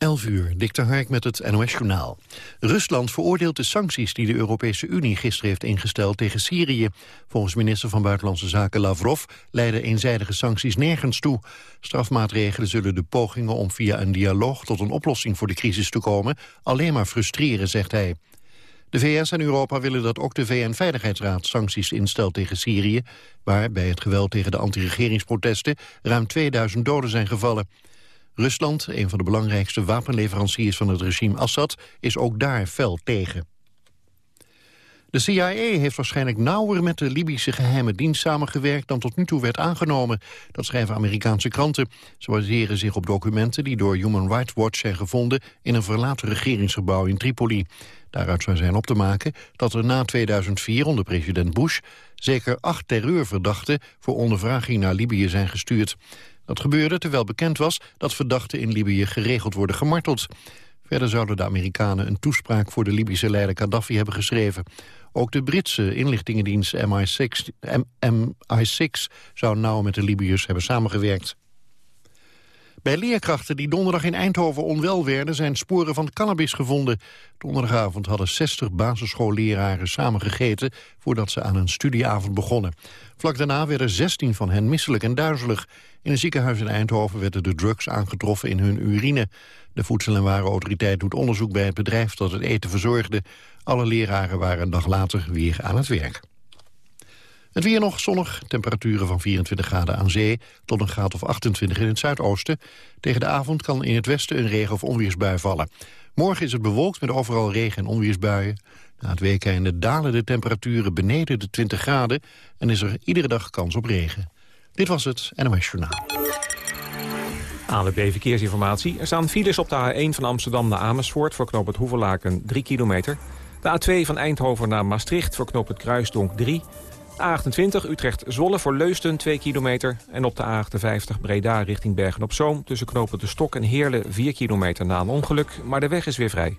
11 uur, Dikter Hark met het NOS-journaal. Rusland veroordeelt de sancties die de Europese Unie gisteren heeft ingesteld tegen Syrië. Volgens minister van Buitenlandse Zaken Lavrov leiden eenzijdige sancties nergens toe. Strafmaatregelen zullen de pogingen om via een dialoog tot een oplossing voor de crisis te komen alleen maar frustreren, zegt hij. De VS en Europa willen dat ook de VN-veiligheidsraad sancties instelt tegen Syrië, waar bij het geweld tegen de anti-regeringsprotesten ruim 2000 doden zijn gevallen. Rusland, een van de belangrijkste wapenleveranciers van het regime Assad, is ook daar fel tegen. De CIA heeft waarschijnlijk nauwer met de Libische geheime dienst samengewerkt dan tot nu toe werd aangenomen. Dat schrijven Amerikaanse kranten. Ze baseren zich op documenten die door Human Rights Watch zijn gevonden in een verlaten regeringsgebouw in Tripoli. Daaruit zou zijn op te maken dat er na 2004 onder president Bush zeker acht terreurverdachten voor ondervraging naar Libië zijn gestuurd. Dat gebeurde terwijl bekend was dat verdachten in Libië geregeld worden gemarteld. Verder zouden de Amerikanen een toespraak voor de Libische leider Gaddafi hebben geschreven. Ook de Britse inlichtingendienst MI6, MI6 zou nauw met de Libiërs hebben samengewerkt. Bij leerkrachten die donderdag in Eindhoven onwel werden... zijn sporen van cannabis gevonden. Donderdagavond hadden 60 basisschoolleraren samengegeten... voordat ze aan een studieavond begonnen. Vlak daarna werden 16 van hen misselijk en duizelig. In een ziekenhuis in Eindhoven werden de drugs aangetroffen in hun urine. De Voedsel- en Warenautoriteit doet onderzoek bij het bedrijf dat het eten verzorgde. Alle leraren waren een dag later weer aan het werk. Het weer nog zonnig, temperaturen van 24 graden aan zee... tot een graad of 28 in het zuidoosten. Tegen de avond kan in het westen een regen- of onweersbui vallen. Morgen is het bewolkt met overal regen- en onweersbuien. Na het weekende dalen de temperaturen beneden de 20 graden... en is er iedere dag kans op regen. Dit was het NOS Journaal. ANWB Verkeersinformatie. Er staan files op de A1 van Amsterdam naar Amersfoort... voor knoop het Hoevelaken 3 kilometer. De A2 van Eindhoven naar Maastricht voor knoop het Kruisdonk 3 A28 Utrecht-Zwolle voor Leusden 2 kilometer. En op de A58 Breda richting Bergen-op-Zoom... tussen knopen de Stok en Heerlen 4 kilometer na een ongeluk. Maar de weg is weer vrij.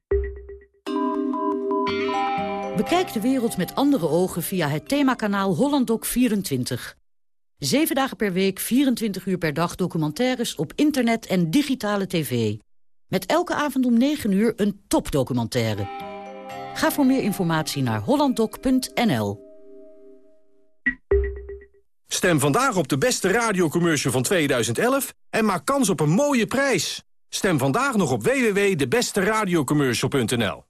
Bekijk de wereld met andere ogen via het themakanaal HollandDoc24. Zeven dagen per week, 24 uur per dag documentaires op internet en digitale tv. Met elke avond om 9 uur een topdocumentaire. Ga voor meer informatie naar hollanddoc.nl. Stem vandaag op de beste radiocommercial van 2011 en maak kans op een mooie prijs. Stem vandaag nog op www.debesteradiocommercial.nl.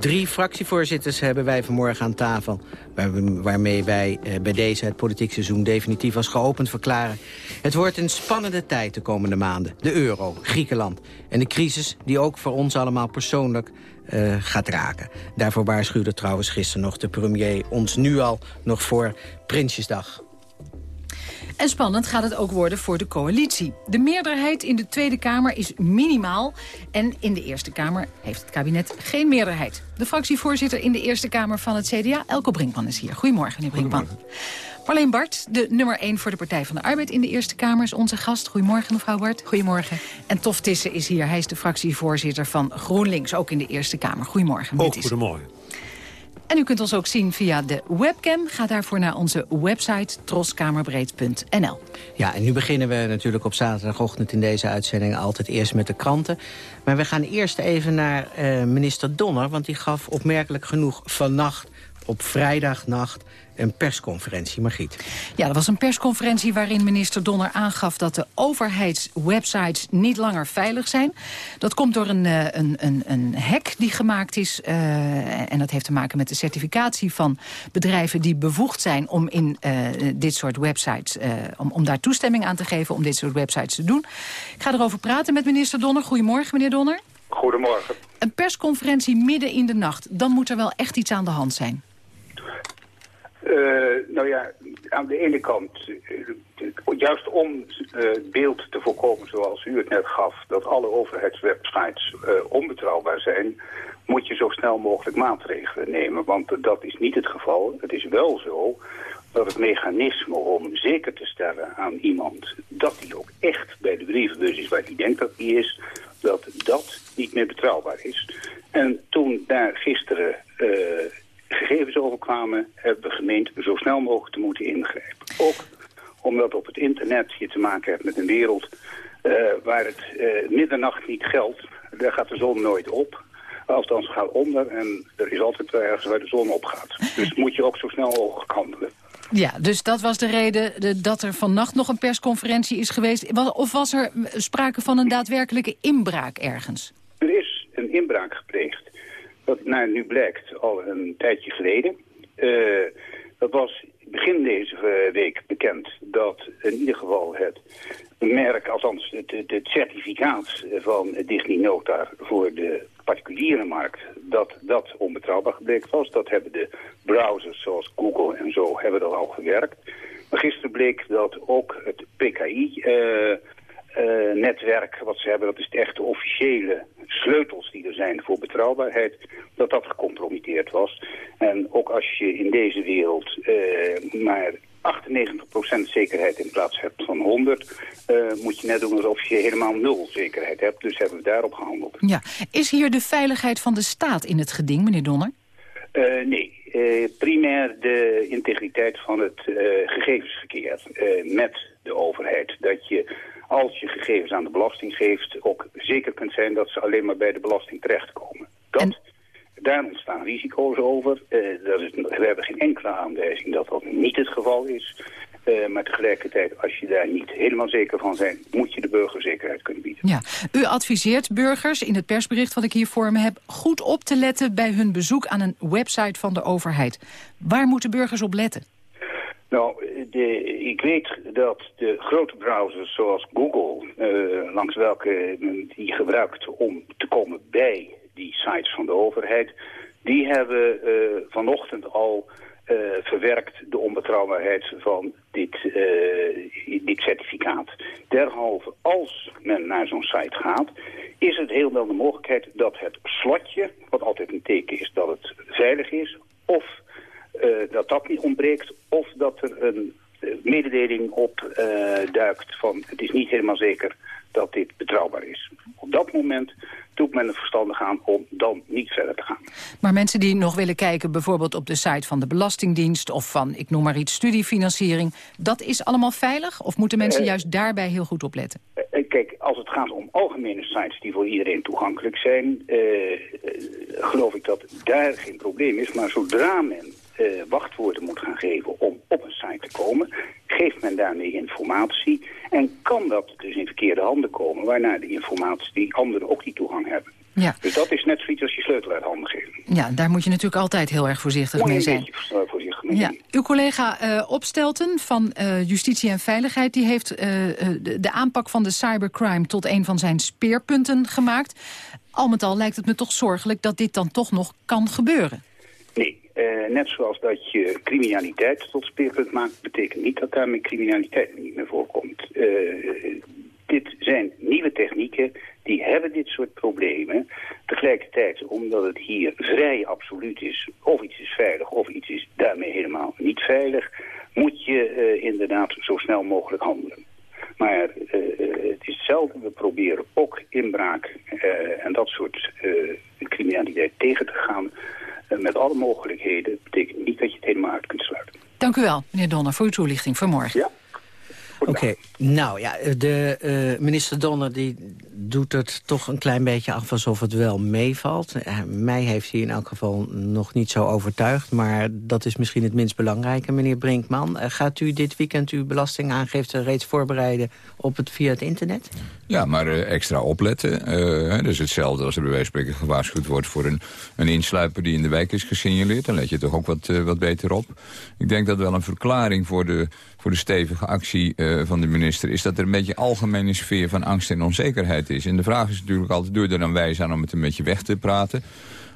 Drie fractievoorzitters hebben wij vanmorgen aan tafel... waarmee wij eh, bij deze het politiek seizoen definitief als geopend verklaren. Het wordt een spannende tijd de komende maanden. De euro, Griekenland en de crisis die ook voor ons allemaal persoonlijk uh, gaat raken. Daarvoor waarschuwde trouwens gisteren nog de premier ons nu al nog voor Prinsjesdag. En spannend gaat het ook worden voor de coalitie. De meerderheid in de Tweede Kamer is minimaal. En in de Eerste Kamer heeft het kabinet geen meerderheid. De fractievoorzitter in de Eerste Kamer van het CDA, Elko Brinkman, is hier. Goedemorgen, meneer Brinkman. Marleen Bart, de nummer 1 voor de Partij van de Arbeid in de Eerste Kamer... is onze gast. Goedemorgen, mevrouw Bart. Goedemorgen. En Tof Tissen is hier. Hij is de fractievoorzitter van GroenLinks, ook in de Eerste Kamer. Goedemorgen. Ook goedemorgen. En u kunt ons ook zien via de webcam. Ga daarvoor naar onze website troskamerbreed.nl. Ja, en nu beginnen we natuurlijk op zaterdagochtend in deze uitzending altijd eerst met de kranten. Maar we gaan eerst even naar uh, minister Donner, want die gaf opmerkelijk genoeg vannacht op vrijdagnacht een persconferentie. Margriet. Ja, dat was een persconferentie waarin minister Donner aangaf... dat de overheidswebsites niet langer veilig zijn. Dat komt door een, eh, een, een, een hack die gemaakt is. Uh, en dat heeft te maken met de certificatie van bedrijven... die bevoegd zijn om in uh, dit soort websites... om, om daar toestemming aan te geven om dit soort websites te doen. Ik ga erover praten met minister Donner. Goedemorgen, meneer Donner. Goedemorgen. Een persconferentie midden in de nacht. Dan moet er wel echt iets aan de hand zijn. Uh, nou ja, aan de ene kant, uh, juist om uh, beeld te voorkomen zoals u het net gaf, dat alle overheidswebsites onbetrouwbaar zijn, moet je zo snel mogelijk maatregelen nemen. Want dat is niet het geval. Het is wel zo dat het mechanisme om zeker te stellen aan iemand dat hij ook echt bij de brievenbus is waar hij denkt dat hij is, dat dat niet meer betrouwbaar is. En toen daar gisteren gegevens overkwamen, hebben we gemeend zo snel mogelijk te moeten ingrijpen. Ook omdat op het internet je te maken hebt met een wereld uh, waar het uh, middernacht niet geldt. Daar gaat de zon nooit op. Althans gaat onder en er is altijd ergens waar de zon opgaat. Dus moet je ook zo snel mogelijk handelen. Ja, dus dat was de reden de, dat er vannacht nog een persconferentie is geweest. Of was er sprake van een daadwerkelijke inbraak ergens? Er is een inbraak gepleegd dat nou, nu blijkt al een tijdje geleden. Uh, dat was begin deze week bekend dat in ieder geval het merk, althans het, het, certificaat van Disney Nota voor de particuliere markt, dat dat onbetrouwbaar gebleken was. Dat hebben de browsers zoals Google en zo hebben dat al gewerkt. Maar gisteren bleek dat ook het PKI... Eh, uh, netwerk wat ze hebben, dat is het echte officiële sleutels die er zijn voor betrouwbaarheid, dat dat gecompromitteerd was. En ook als je in deze wereld uh, maar 98% zekerheid in plaats hebt van 100, uh, moet je net doen alsof je helemaal nul zekerheid hebt. Dus hebben we daarop gehandeld. Ja. Is hier de veiligheid van de staat in het geding, meneer Donner? Uh, nee, uh, primair de integriteit van het gegevensverkeer met de overheid. Dat je als je gegevens aan de belasting geeft, ook zeker kunt zijn dat ze alleen maar bij de belasting terechtkomen. Dat, Daar ontstaan risico's over. Uh, dat is, we hebben geen enkele aanwijzing dat dat niet het geval is. Uh, maar tegelijkertijd, als je daar niet helemaal zeker van bent, moet je de burger zekerheid kunnen bieden. Ja. U adviseert burgers, in het persbericht wat ik hier voor me heb... goed op te letten bij hun bezoek aan een website van de overheid. Waar moeten burgers op letten? Nou, de, ik weet dat de grote browsers zoals Google, uh, langs welke die gebruikt om te komen bij die sites van de overheid, die hebben uh, vanochtend al verwerkt de onbetrouwbaarheid van dit, dit certificaat. Derhalve, als men naar zo'n site gaat, is het heel wel de mogelijkheid dat het slotje, wat altijd een teken is dat het veilig is, of dat dat niet ontbreekt of dat er een mededeling op uh, duikt van het is niet helemaal zeker dat dit betrouwbaar is. Op dat moment doet men het verstandig aan om dan niet verder te gaan. Maar mensen die nog willen kijken bijvoorbeeld op de site van de Belastingdienst... of van, ik noem maar iets, studiefinanciering... dat is allemaal veilig? Of moeten mensen juist daarbij heel goed opletten? Kijk, als het gaat om algemene sites die voor iedereen toegankelijk zijn... geloof ik dat daar geen probleem is. Maar zodra men uh, wachtwoorden moet gaan geven om op een site te komen, geeft men daarmee informatie en kan dat dus in verkeerde handen komen, waarna de informatie die anderen ook die toegang hebben. Ja. Dus dat is net zoiets als je sleutel uit handen geven. Ja, daar moet je natuurlijk altijd heel erg voorzichtig mee zijn. Voorzichtig mee ja. Uw collega uh, Opstelten van uh, Justitie en Veiligheid... die heeft de, de, aanpak van de cybercrime tot een van zijn speerpunten gemaakt. Al met al lijkt het me toch zorgelijk dat dit dan toch nog kan gebeuren. Nee, uh, net zoals dat je criminaliteit tot speerpunt maakt... betekent niet dat daarmee criminaliteit niet meer voorkomt. Uh, dit zijn nieuwe technieken, die hebben dit soort problemen. Tegelijkertijd, omdat het hier vrij absoluut is... of iets is veilig of iets is daarmee helemaal niet veilig... moet je uh, inderdaad zo snel mogelijk handelen. Maar het is hetzelfde. We proberen ook inbraak en dat soort criminaliteit tegen te gaan met alle mogelijkheden betekent niet dat je het helemaal uit kunt sluiten. Dank u wel, meneer Donner, voor uw toelichting vanmorgen. Ja. Oké, okay. nou ja, de uh, minister Donner die doet het toch een klein beetje af alsof het wel meevalt. Uh, mij heeft hij in elk geval nog niet zo overtuigd. Maar dat is misschien het minst belangrijke, meneer Brinkman. gaat u dit weekend uw belastingaangifte reeds voorbereiden op het, via het internet? Ja, maar extra opletten. dat is hetzelfde als er bij wijze spreken gewaarschuwd wordt... voor een, een insluiper die in de wijk is gesignaleerd. Dan let je toch ook wat, wat beter op. Ik denk dat wel een verklaring voor de voor de stevige actie uh, van de minister... is dat er een beetje algemene sfeer van angst en onzekerheid is. En de vraag is natuurlijk altijd, doe je er dan wijs aan om het een beetje weg te praten...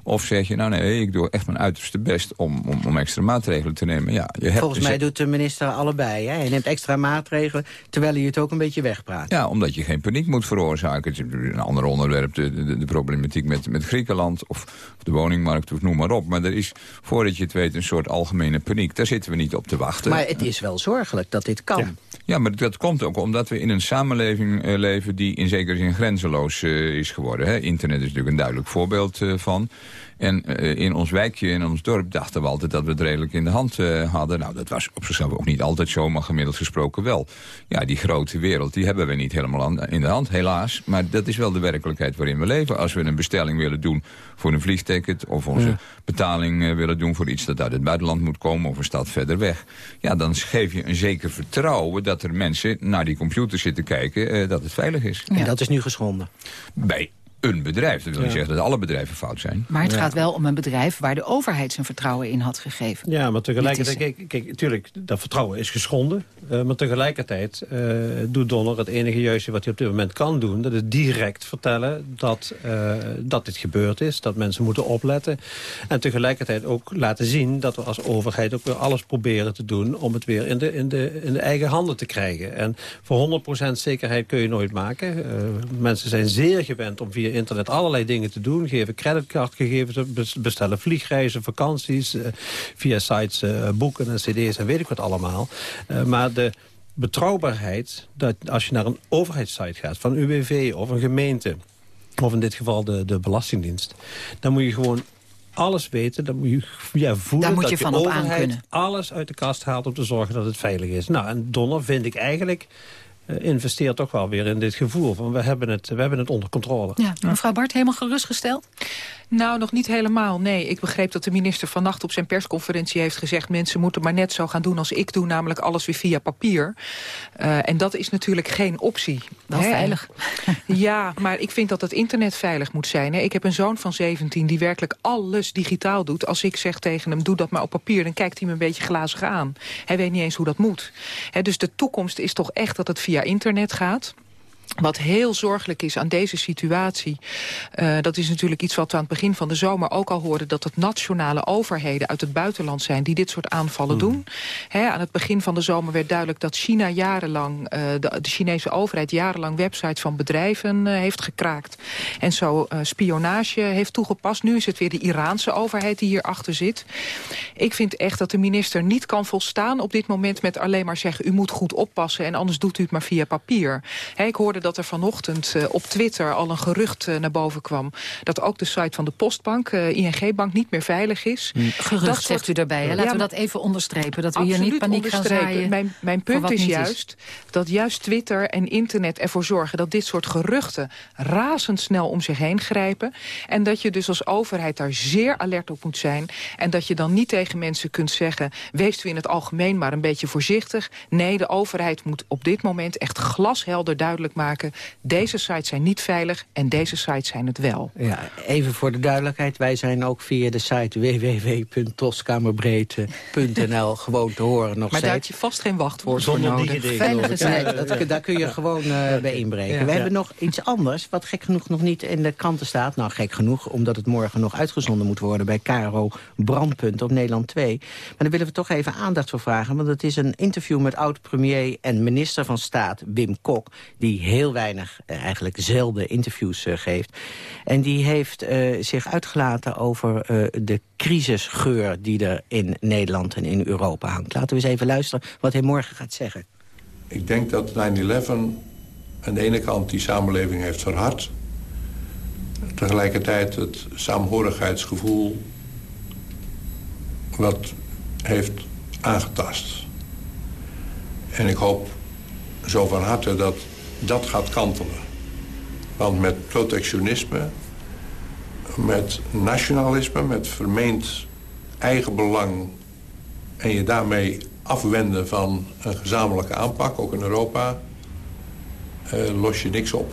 Of zeg je, nou nee, ik doe echt mijn uiterste best om, om, om extra maatregelen te nemen. Ja, je hebt Volgens dus mij doet de minister allebei. Hè? Hij neemt extra maatregelen, terwijl hij het ook een beetje wegpraat. Ja, omdat je geen paniek moet veroorzaken. Een ander onderwerp, de, de, de problematiek met, met Griekenland... Of, of, de woningmarkt, of noem maar op. Maar er is, voordat je het weet, een soort algemene paniek. Daar zitten we niet op te wachten. Maar het is wel zorgelijk dat dit kan. Ja, maar dat komt ook omdat we in een samenleving uh, leven... die in zekere zin grenzeloos uh, is geworden. Hè? Internet is natuurlijk een duidelijk voorbeeld uh, van... En uh, in ons wijkje, in ons dorp, dachten we altijd dat we het redelijk in de hand uh, hadden. Nou, dat was op zichzelf ook niet altijd zo, maar gemiddeld gesproken wel. Ja, die grote wereld, die hebben we niet helemaal aan, in de hand, helaas. Maar dat is wel de werkelijkheid waarin we leven. Als we een bestelling willen doen voor een vliegticket... of onze ja. betaling uh, willen doen voor iets dat uit het buitenland moet komen... of een stad verder weg. Ja, dan geef je een zeker vertrouwen dat er mensen naar die computer zitten kijken... dat het veilig is. En dat is nu geschonden? Bij een bedrijf. Dat wil niet zeggen dat alle bedrijven fout zijn. Maar het gaat wel om een bedrijf waar de overheid zijn vertrouwen in had gegeven. Ja, maar tegelijkertijd, kijk, kijk, natuurlijk, dat vertrouwen is geschonden. Uh, maar tegelijkertijd uh, doet Donner het enige juiste wat hij op dit moment kan doen. Dat is direct vertellen dat, uh, dat dit gebeurd is. Dat mensen moeten opletten. En tegelijkertijd ook laten zien dat we als overheid ook weer alles proberen te doen... om het weer in de, in de, in de eigen handen te krijgen. En voor 100% zekerheid kun je nooit maken. mensen zijn zeer gewend om via internet allerlei dingen te doen. Geven creditcardgegevens, bestellen vliegreizen, vakanties... Uh, via sites uh, boeken en cd's en weet ik wat allemaal. Uh, maar de betrouwbaarheid, dat als je naar een overheidssite gaat... van UWV of een gemeente, of in dit geval de, de Belastingdienst... dan moet je gewoon alles weten. Dan moet je ja, voelen Daar moet dat je van de op overheid alles uit de kast haalt... om te zorgen dat het veilig is. Nou, en Donner vind ik eigenlijk investeert toch wel weer in dit gevoel van we hebben het, we hebben het onder controle. Ja, mevrouw Bart, helemaal gerustgesteld? Nou, nog niet helemaal, nee. Ik begreep dat de minister vannacht op zijn persconferentie heeft gezegd... mensen moeten maar net zo gaan doen als ik doe, namelijk alles weer via papier. Uh, en dat is natuurlijk geen optie. Wel Hè? veilig. Ja, maar ik vind dat het internet veilig moet zijn. Hè. Ik heb een zoon van 17 die werkelijk alles digitaal doet. Als ik zeg tegen hem, doe dat maar op papier... dan kijkt hij me een beetje glazig aan. Hij weet niet eens hoe dat moet. Hè, dus de toekomst is toch echt dat het via internet gaat... Wat heel zorgelijk is aan deze situatie... Uh, dat is natuurlijk iets wat we aan het begin van de zomer ook al hoorden... dat het nationale overheden uit het buitenland zijn... die dit soort aanvallen hmm. doen. He, aan het begin van de zomer werd duidelijk dat China jarenlang... Uh, de, de, Chinese overheid jarenlang websites van bedrijven uh, heeft gekraakt. En zo spionage heeft toegepast. Nu is het weer de Iraanse overheid die hierachter zit. Ik vind echt dat de minister niet kan volstaan op dit moment... met alleen maar zeggen, u moet goed oppassen... en anders doet u het maar via papier. He, ik hoorde dat er vanochtend uh, op Twitter al een gerucht uh, naar boven kwam... dat ook de site van de Postbank, uh, ING-bank, niet meer veilig is. Mm. Gerucht dat zegt u daarbij. Laten ja, we dat even onderstrepen. Dat we hier niet paniek gaan zaaien. Mijn, mijn punt is juist is. dat juist Twitter en internet ervoor zorgen... dat dit soort geruchten razendsnel om zich heen grijpen. En dat je dus als overheid daar zeer alert op moet zijn. En dat je dan niet tegen mensen kunt zeggen... wees u in het algemeen maar een beetje voorzichtig. Nee, de overheid moet op dit moment echt glashelder duidelijk maken maken. Deze sites zijn niet veilig en deze sites zijn het wel. Ja, even voor de duidelijkheid. Wij zijn ook via de site www.toskamerbreedte.nl gewoon te horen nog Maar daar heb je vast geen wachtwoord voor nodig. Veilige site, dat, daar kun je gewoon uh, bij inbreken. Ja, We ja. hebben nog iets anders, wat gek genoeg nog niet in de kranten staat. Nou, gek genoeg, omdat het morgen nog uitgezonden moet worden... bij Caro Brandpunt op Nederland 2. Maar daar willen we toch even aandacht voor vragen. Want het is een interview met oud-premier en minister van Staat Wim Kok... die heel weinig, uh, eigenlijk zelden interviews uh, geeft. En die heeft uh, zich uitgelaten over de crisisgeur die er in Nederland en in Europa hangt. Laten we eens even luisteren wat hij morgen gaat zeggen. Ik denk dat 9-11 aan de ene kant die samenleving heeft verhard. Tegelijkertijd het saamhorigheidsgevoel wat heeft aangetast. En ik hoop zo van harte dat dat gaat kantelen. Want met protectionisme, met nationalisme, met vermeend eigenbelang... en je daarmee afwenden van een gezamenlijke aanpak, ook in Europa... Uh, los je niks op.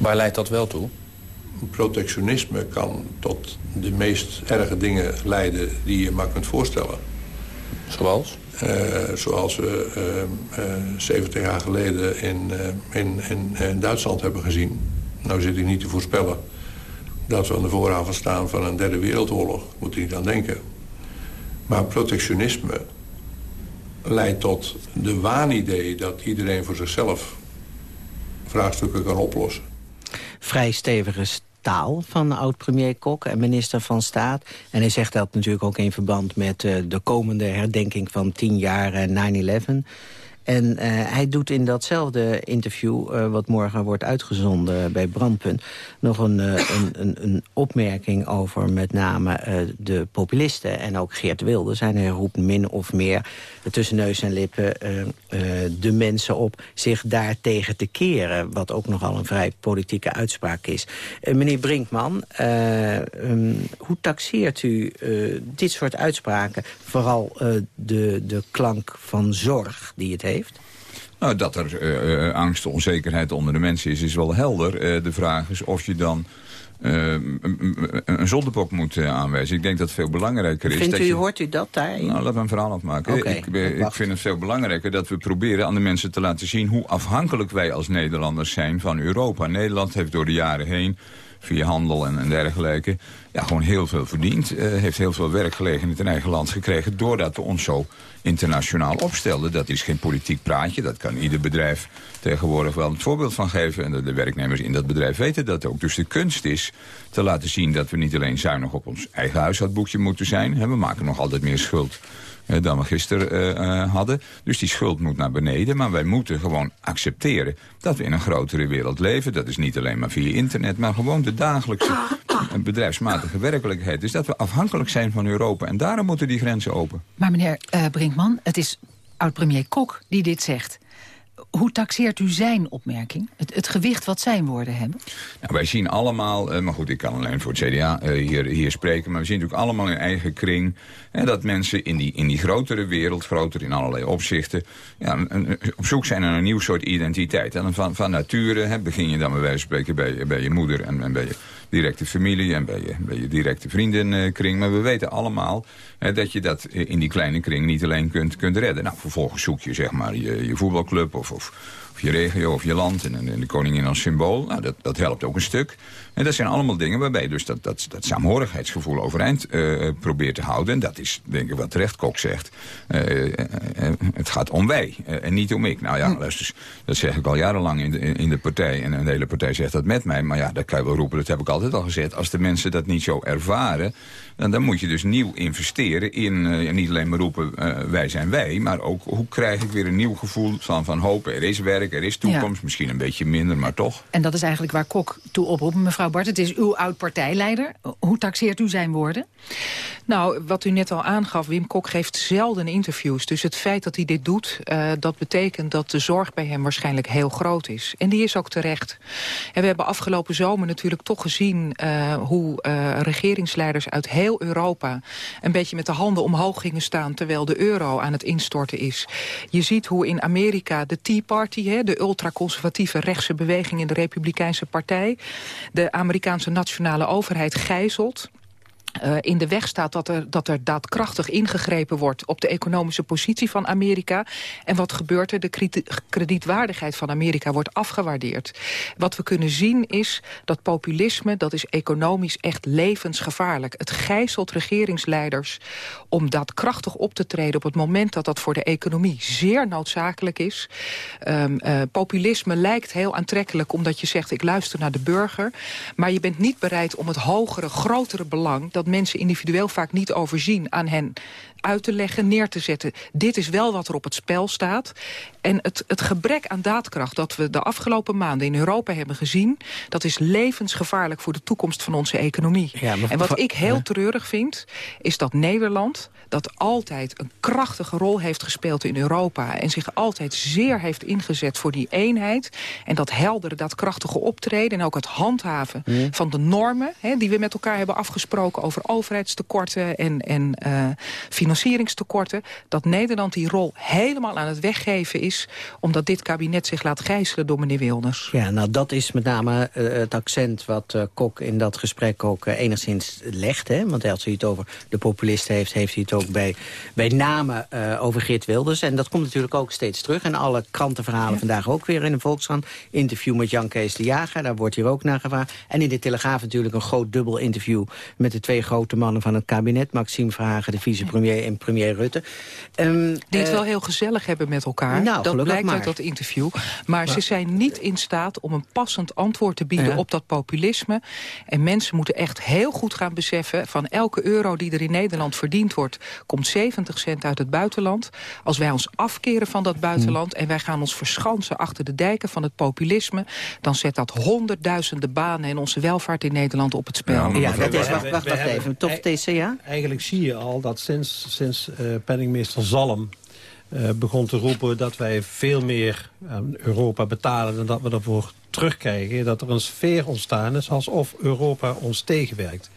Waar leidt dat wel toe? Protectionisme kan tot de meest erge dingen leiden die je maar kunt voorstellen. Zoals? Uh, zoals we uh, uh, 70 jaar geleden in, in, in, in, Duitsland hebben gezien. Nou zit ik niet te voorspellen dat we aan de vooravond staan van een derde wereldoorlog. Moet je niet aan denken. Maar protectionisme leidt tot de waanidee dat iedereen voor zichzelf vraagstukken kan oplossen. Vrij stevige taal van oud-premier Kok en minister van Staat. En hij zegt dat natuurlijk ook in verband met uh, de komende herdenking van 10 jaar 9-11. En uh, hij doet in datzelfde interview, uh, wat morgen wordt uitgezonden bij Brandpunt... nog een, uh, een, een, opmerking over met name de populisten en ook Geert Wilders. En hij roept min of meer tussen neus en lippen de mensen op zich daartegen te keren. Wat ook nogal een vrij politieke uitspraak is. meneer Brinkman, um, hoe taxeert u dit soort uitspraken? Vooral de, de klank van zorg die het heeft? Heeft? Nou, dat er uh, angst, onzekerheid onder de mensen is, is wel helder. Uh, de vraag is of je dan uh, een, een zondebok moet aanwijzen. Ik denk dat het veel belangrijker is... Vindt dat u, je... hoort u dat daarin? Nou, laat me een verhaal afmaken. Okay, ik, ik vind het veel belangrijker dat we proberen aan de mensen te laten zien... hoe afhankelijk wij als Nederlanders zijn van Europa. Nederland heeft door de jaren heen via handel en, en dergelijke... Ja, gewoon heel veel verdiend. Uh, heeft heel veel werkgelegenheid in eigen land gekregen... doordat we ons zo internationaal opstelden. Dat is geen politiek praatje. Dat kan ieder bedrijf tegenwoordig wel het voorbeeld van geven. En de, werknemers in dat bedrijf weten dat ook. Dus de kunst is te laten zien dat we niet alleen zuinig op ons eigen huishoudboekje moeten zijn. We maken nog altijd meer schuld dan we gisteren uh, hadden. Dus die schuld moet naar beneden. Maar wij moeten gewoon accepteren dat we in een grotere wereld leven. Dat is niet alleen maar via internet, maar gewoon de dagelijkse bedrijfsmatige werkelijkheid. Dus dat we afhankelijk zijn van Europa. En daarom moeten die grenzen open. Maar meneer uh, Brinkman, het is oud-premier Kok die dit zegt. Hoe taxeert u zijn opmerking? Het, het, gewicht wat zijn woorden hebben? Nou, wij zien allemaal, uh, maar goed, ik kan alleen voor het CDA uh, hier, hier spreken... maar we zien natuurlijk allemaal in eigen kring... Dat mensen in die, in die grotere wereld, groter in allerlei opzichten... Ja, een, een, op zoek zijn naar een nieuw soort identiteit. En van, van nature hè, begin je dan bij wijze van spreken bij, bij je moeder en, en bij je directe familie en bij je, bij je directe vriendenkring. Maar we weten allemaal dat je dat in die kleine kring niet alleen kunt, kunt redden. Nou, vervolgens zoek je zeg maar je, je voetbalclub of, of, of je regio of je land en, en de koningin als symbool. Nou, dat, dat helpt ook een stuk. En dat zijn allemaal dingen waarbij je dus dat, dat, dat saamhorigheidsgevoel overeind uh, probeert te houden. En dat is denk ik wat terecht Kok zegt. Uh, uh, het gaat om wij en niet om ik. Nou ja, luister, dat zeg ik al jarenlang in de, in de partij. En de hele partij zegt dat met mij. Maar ja, dat kan je wel roepen, dat heb ik altijd al gezegd. Als de mensen dat niet zo ervaren... Dan, dan moet je dus nieuw investeren in, niet alleen maar roepen wij zijn wij... maar ook hoe krijg ik weer een nieuw gevoel van, van hopen. Er is werk, er is toekomst. Ja. Misschien een beetje minder, maar toch. En dat is eigenlijk waar Kok toe oproept. Mevrouw Bart, het is uw oud-partijleider. Hoe taxeert u zijn woorden? Nou, wat u net al aangaf, Wim Kok geeft zelden interviews. Dus het feit dat hij dit doet, uh, dat betekent dat de zorg bij hem waarschijnlijk heel groot is. En die is ook terecht. En we hebben afgelopen zomer natuurlijk toch gezien... Uh, hoe uh, regeringsleiders uit heel Europa... een beetje met de handen omhoog gingen staan... terwijl de euro aan het instorten is. Je ziet hoe in Amerika de Tea Party... Hè, de ultraconservatieve rechtse beweging in de Republikeinse Partij... de Amerikaanse nationale overheid gijzelt... Uh, in de weg staat dat er, dat er daadkrachtig ingegrepen wordt... op de economische positie van Amerika. En wat gebeurt er? De kredietwaardigheid van Amerika wordt afgewaardeerd. Wat we kunnen zien is dat populisme... dat is economisch echt levensgevaarlijk. Het gijzelt regeringsleiders om daadkrachtig op te treden... op het moment dat dat voor de economie zeer noodzakelijk is. Um, uh, populisme lijkt heel aantrekkelijk omdat je zegt... ik luister naar de burger. Maar je bent niet bereid om het hogere, grotere belang... dat mensen individueel vaak niet overzien... aan hen uit te leggen, neer te zetten. Dit is wel wat er op het spel staat. En het, het gebrek aan daadkracht dat we de afgelopen maanden in Europa hebben gezien... dat is levensgevaarlijk voor de toekomst van onze economie. en wat ik heel treurig vind, is dat Nederland dat altijd een krachtige rol heeft gespeeld in Europa... en zich altijd zeer heeft ingezet voor die eenheid... en dat heldere, dat krachtige optreden... en ook het handhaven mm. van de normen hè, die we met elkaar hebben afgesproken... over overheidstekorten en, en uh, financieringstekorten... dat Nederland die rol helemaal aan het weggeven is... omdat dit kabinet zich laat gijzelen door meneer Wilders. Ja, nou dat is met name uh, het accent wat uh, Kok in dat gesprek ook enigszins legt. Hè? Want als hij het over de populisten heeft, heeft hij het ook bij, bij name uh, over Geert Wilders. En dat komt natuurlijk ook steeds terug. En alle krantenverhalen ja. vandaag ook weer in de Volkskrant. Interview met Jan Kees de Jager, daar wordt hier ook naar gevraagd. En in de Telegraaf natuurlijk een groot dubbel interview... met de twee grote mannen van het kabinet. Maxime Verhagen, de vicepremier, en premier Rutte. Um, Die het uh, wel heel gezellig hebben met elkaar. Nou, dat blijkt maar. uit dat interview. Maar, maar, ze zijn niet in staat om een passend antwoord te bieden... Ja. op dat populisme. En mensen moeten echt heel goed gaan beseffen... van elke euro die er in Nederland verdiend wordt komt 70 cent uit het buitenland. Als wij ons afkeren van dat buitenland... en wij gaan ons verschansen achter de dijken van het populisme... dan zet dat honderdduizenden banen en onze welvaart in Nederland op het spel. Ja, ja dat is, wacht, wacht, wacht even. Toch TCA? Eigenlijk zie je al dat sinds, sinds uh, penningmeester Zalm... Uh, begon te roepen dat wij veel meer aan Europa betalen... dan dat we ervoor terugkrijgen, dat er een sfeer ontstaan is... alsof Europa ons tegenwerkt.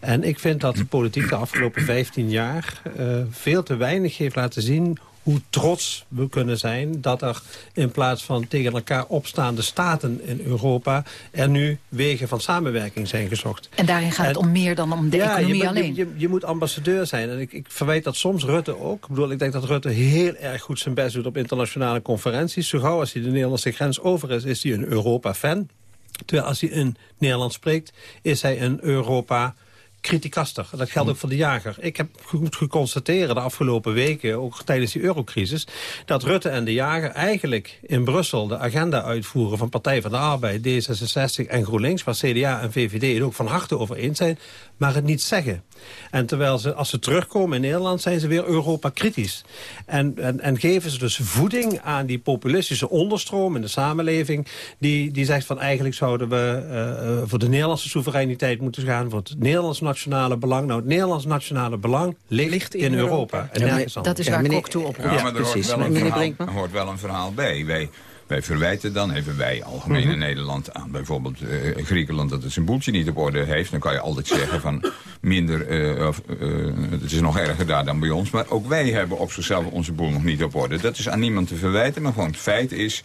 En ik vind dat de politiek de afgelopen 15 jaar... Uh, veel te weinig heeft laten zien hoe trots we kunnen zijn dat er in plaats van tegen elkaar opstaande staten in Europa... er nu wegen van samenwerking zijn gezocht. En daarin gaat en, het om meer dan om de ja, economie je, alleen. Je, je, je, moet ambassadeur zijn. En ik, ik, verwijt dat soms Rutte ook. Ik bedoel, ik denk dat Rutte heel erg goed zijn best doet op internationale conferenties. Zo gauw als hij de Nederlandse grens over is, is hij een Europa-fan. Terwijl als hij in Nederland spreekt, is hij een Europa criticastig. Dat geldt ook voor de jager. Ik heb moeten constateren de afgelopen weken, ook tijdens die eurocrisis... dat Rutte en de jager eigenlijk in Brussel de agenda uitvoeren... van Partij van de Arbeid, D66 en GroenLinks... waar CDA en VVD het ook van harte over eens zijn... maar het niet zeggen. En terwijl ze, als ze terugkomen in Nederland, zijn ze weer Europa-kritisch. En, en, en, geven ze dus voeding aan die populistische onderstroom in de samenleving... die, die zegt van eigenlijk zouden we uh, voor de Nederlandse soevereiniteit moeten gaan... voor het Nederlands nationale belang. Nou, het Nederlands nationale belang ligt, ligt in, in, Europa. Europa. Ja, dat is waar ja, Kok toe op. Ja, maar er hoort wel, een verhaal, hoort wel een verhaal bij. Wij wij verwijten dan, even wij algemeen in mm -hmm. Nederland aan bijvoorbeeld uh, Griekenland dat het zijn boeltje niet op orde heeft. Dan kan je altijd zeggen van minder, uh, of, uh, het is nog erger daar dan bij ons. Maar ook wij hebben op zichzelf onze boel nog niet op orde. Dat is aan niemand te verwijten, maar gewoon het feit is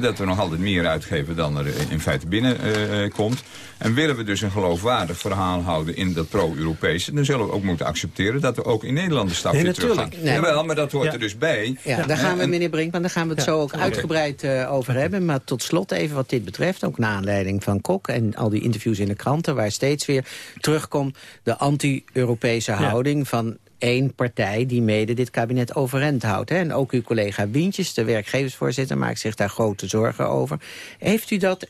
dat we nog altijd meer uitgeven dan er in feite binnenkomt. en willen we dus een geloofwaardig verhaal houden in dat pro-Europese, dan zullen we ook moeten accepteren dat we ook in Nederland een stapje nee, terug gaan. Nee, Jawel, maar dat hoort ja. er dus bij. Ja, daar gaan we, meneer Brinkman, daar gaan we het zo ook uitgebreid over hebben. Maar tot slot even wat dit betreft, ook naar aanleiding van Kok... en al die interviews in de kranten, waar steeds weer terugkomt... de anti-Europese houding ja. van één partij die mede dit kabinet overeind houdt. Hè? En ook uw collega Wientjes, de werkgeversvoorzitter... maakt zich daar grote zorgen over. Heeft u dat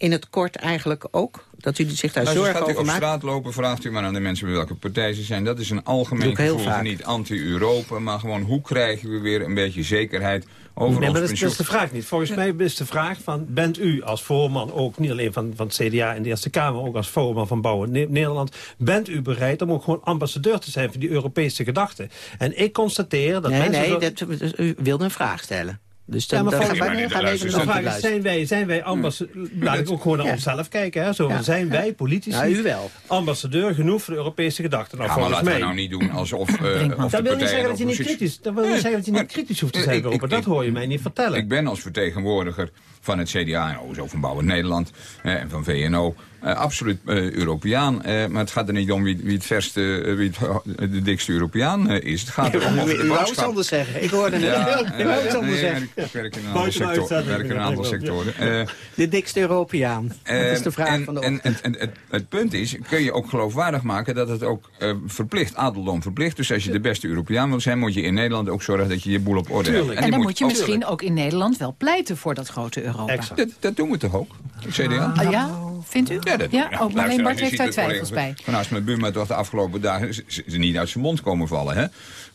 in het kort eigenlijk ook? Dat u zich daar nou, zorgen gaat over u op maakt? straat lopen, vraagt u maar aan de mensen bij welke partij ze zijn. Dat is een algemeen gevoel niet anti-Europa, maar gewoon hoe krijgen we weer een beetje zekerheid over nee, maar dat is, dat is de vraag niet. Volgens mij is de vraag van, bent u als voorman, ook niet alleen van, van het CDA in de Eerste Kamer, ook als voorman van Bouwen Nederland, bent u bereid om ook gewoon ambassadeur te zijn voor die Europese gedachten? En ik constateer dat nee, mensen... Nee, dat, u wilde een vraag stellen. Dus dan, ja, maar volgens gaan mij we gaan even de vraag is, zijn wij, zijn wij ambassadeur... Laat ik ook gewoon naar Ja. onszelf kijken. Hè? Zo, Ja. Zijn wij politici Ja, u wel. ambassadeur genoeg voor de Europese gedachten? Nou, Ja, maar laten mij... we nou niet doen alsof, uh, of dat wil niet zeggen dat je niet kritisch, dat wil niet zeggen dat je maar- niet kritisch hoeft te Ik- zijn ik- Dat hoor je mij niet vertellen. Ik ben als vertegenwoordiger van het CDA en ook van Bouwen Nederland eh, en van VNO eh, absoluut eh, Europeaan. eh, maar het gaat er niet om wie, wie het verste, eh, wie het, de dikste Europeaan eh, is. Het gaat erom of U de wou iets boodschap... anders zeggen. Ik hoorde het. Ja, U wou iets anders zeggen. Ik werk in een aantal, sector, werk in een aantal ja. sectoren. Eh, De dikste Europeaan. Dat is de vraag en, van de en, en, en het, het punt is, kun je ook geloofwaardig maken dat het ook verplicht, adeldom verplicht. Dus als je de beste Europeaan wil zijn, moet je in Nederland ook zorgen dat je je boel op orde Tuurlijk. hebt. En, dan moet je misschien ook in Nederland wel pleiten voor dat grote Europa. Exact. Dat, dat doen we toch ook, CDA? Ah, ja? Vindt u? Ja, dat, Ja? Oh, maar alleen Bart heeft daar twijfels bij. Van naast mijn buurman toch de afgelopen dagen ze- ze niet uit zijn mond komen vallen. Hè? Er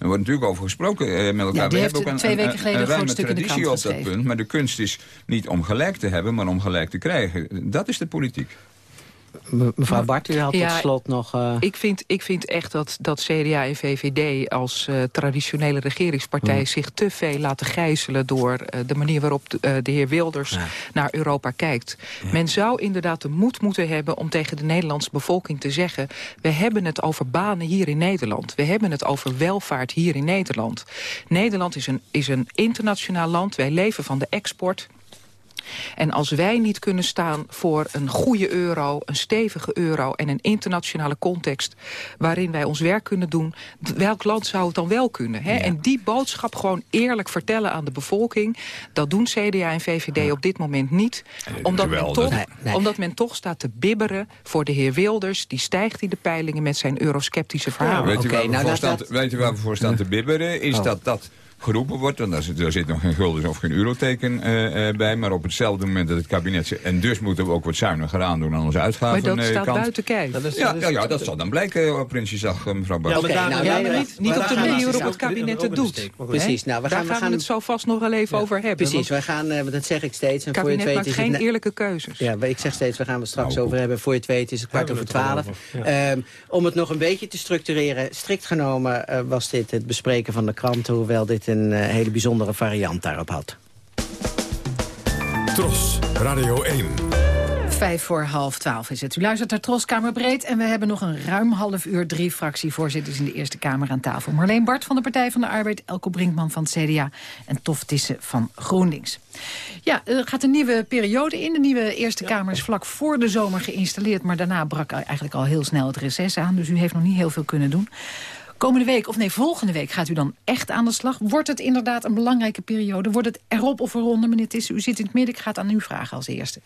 wordt natuurlijk over gesproken eh, met elkaar. die We heeft hebben ook een, twee een, weken geleden een een stuk in de op dat punt. Maar de kunst is niet om gelijk te hebben, maar om gelijk te krijgen. Dat is de politiek. Me- Mevrouw Bart, u had tot slot nog... eh, Ik, vind, ik vind echt dat, dat CDA en VVD als eh, traditionele regeringspartij... Hmm. zich te veel laten gijzelen door eh, de manier waarop de, de heer Wilders naar Europa kijkt. Men zou inderdaad de moed moeten hebben om tegen de Nederlandse bevolking te zeggen... we hebben het over banen hier in Nederland. We hebben het over welvaart hier in Nederland. Nederland is een, is een internationaal land. Wij leven van de export... En als wij niet kunnen staan voor een goede euro, een stevige euro... en een internationale context waarin wij ons werk kunnen doen... welk land zou het dan wel kunnen? Hè? En die boodschap gewoon eerlijk vertellen aan de bevolking... dat doen CDA en VVD op dit moment niet. Omdat men, toch, Nee, nee. omdat men toch staat te bibberen voor de heer Wilders. Die stijgt in de peilingen met zijn eurosceptische verhaal. weet, u waar we nou, voor dat- staan, dat- weet u waar we voor staan te bibberen? Is Oh. dat dat geroepen wordt, want daar zit, daar zit nog geen gulden of geen euroteken eh, eh, bij, maar op hetzelfde moment dat het kabinet... zegt, en dus moeten we ook wat zuiniger aan doen aan onze uitgaven. Maar dat eh, staat kant. buiten kijf. Dat is- Ja, dat ja, is- ja, dat zal dan blijken op Prinsjesdag, mevrouw Bart. Ja, maar daar- nou, Ja, maar niet, niet maar op de gaan manier waarop het kabinet het doet. Precies, nou, we Daar gaan, we gaan gaan we het zo vast nog wel even over hebben. Precies, wij gaan, eh, dat zeg ik steeds. En Het voor je kabinet maakt is het geen eerlijke keuzes. Ja, ik zeg steeds, we gaan het straks Nou, over hebben. Voor je het weet is het kwart over twaalf. Ehm, om het nog een beetje te structureren. Strikt genomen eh, was dit het bespreken van de kranten... hoewel dit een eh, hele bijzondere variant daarop had. Tros, Radio 1. Vijf voor half twaalf is het. U luistert naar Troskamer Breed en we hebben nog een ruim half uur... drie fractievoorzitters in de Eerste Kamer aan tafel. Marleen Bart van de Partij van de Arbeid, Elko Brinkman van het CDA... en Tof Tissen van GroenLinks. Ja, er gaat een nieuwe periode in. De nieuwe Eerste Kamer is vlak voor de zomer geïnstalleerd... maar daarna brak eigenlijk al heel snel het reces aan... dus u heeft nog niet heel veel kunnen doen. Komende week, of nee, volgende week gaat u dan echt aan de slag. Wordt het inderdaad een belangrijke periode? Wordt het erop of eronder, meneer Tissen? U zit in het midden, ik ga aan u vragen als eerste.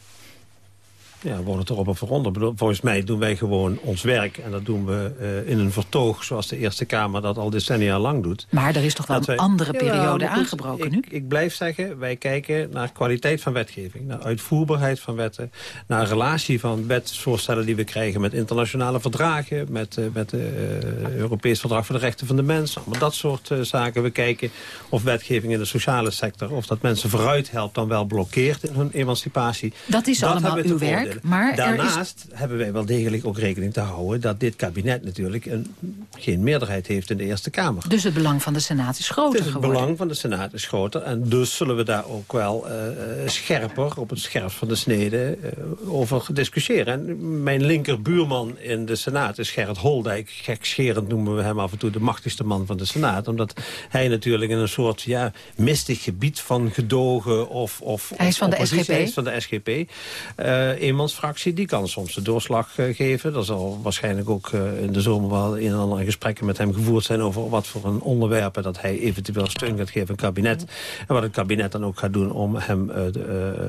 Ja, we worden het erop of eronder. Ik bedoel, Volgens mij doen wij gewoon ons werk. En dat doen we eh, in een vertoog zoals de Eerste Kamer dat al decennia lang doet. Maar er is toch wel Dat een wij- andere periode aangebroken ik, nu? Ik blijf zeggen, wij kijken naar kwaliteit van wetgeving. Naar uitvoerbaarheid van wetten. Naar een relatie van wetsvoorstellen die we krijgen met internationale verdragen. Met, eh, met het Europees Verdrag voor de Rechten van de Mens. Allemaal dat soort eh, zaken. We kijken of wetgeving in de sociale sector... of dat mensen vooruit helpt dan wel blokkeert in hun emancipatie. Dat is allemaal uw werk, maar Daarnaast hebben wij wel degelijk ook rekening te houden... dat dit kabinet natuurlijk een, geen meerderheid heeft in de Eerste Kamer. Dus het belang van de Senaat is groter Het, is het geworden. belang van de Senaat is groter. En dus zullen we daar ook wel eh, eh, scherper, op het scherpst van de snede, eh, over discussiëren. En mijn linkerbuurman in de Senaat is Gerrit Holdijk. Gekscherend noemen we hem af en toe de machtigste man van de Senaat. Omdat hij natuurlijk in een soort ja, mistig gebied van gedogen of, of Hij is van de SGP. Hij is van de SGP. Eenmansfractie, die kan soms de doorslag eh, geven. Er zal waarschijnlijk ook eh, in de zomer wel een en ander gesprekken met hem gevoerd zijn... over wat voor een onderwerpen dat hij eventueel steun gaat geven aan het kabinet. En wat het kabinet dan ook gaat doen om hem eh,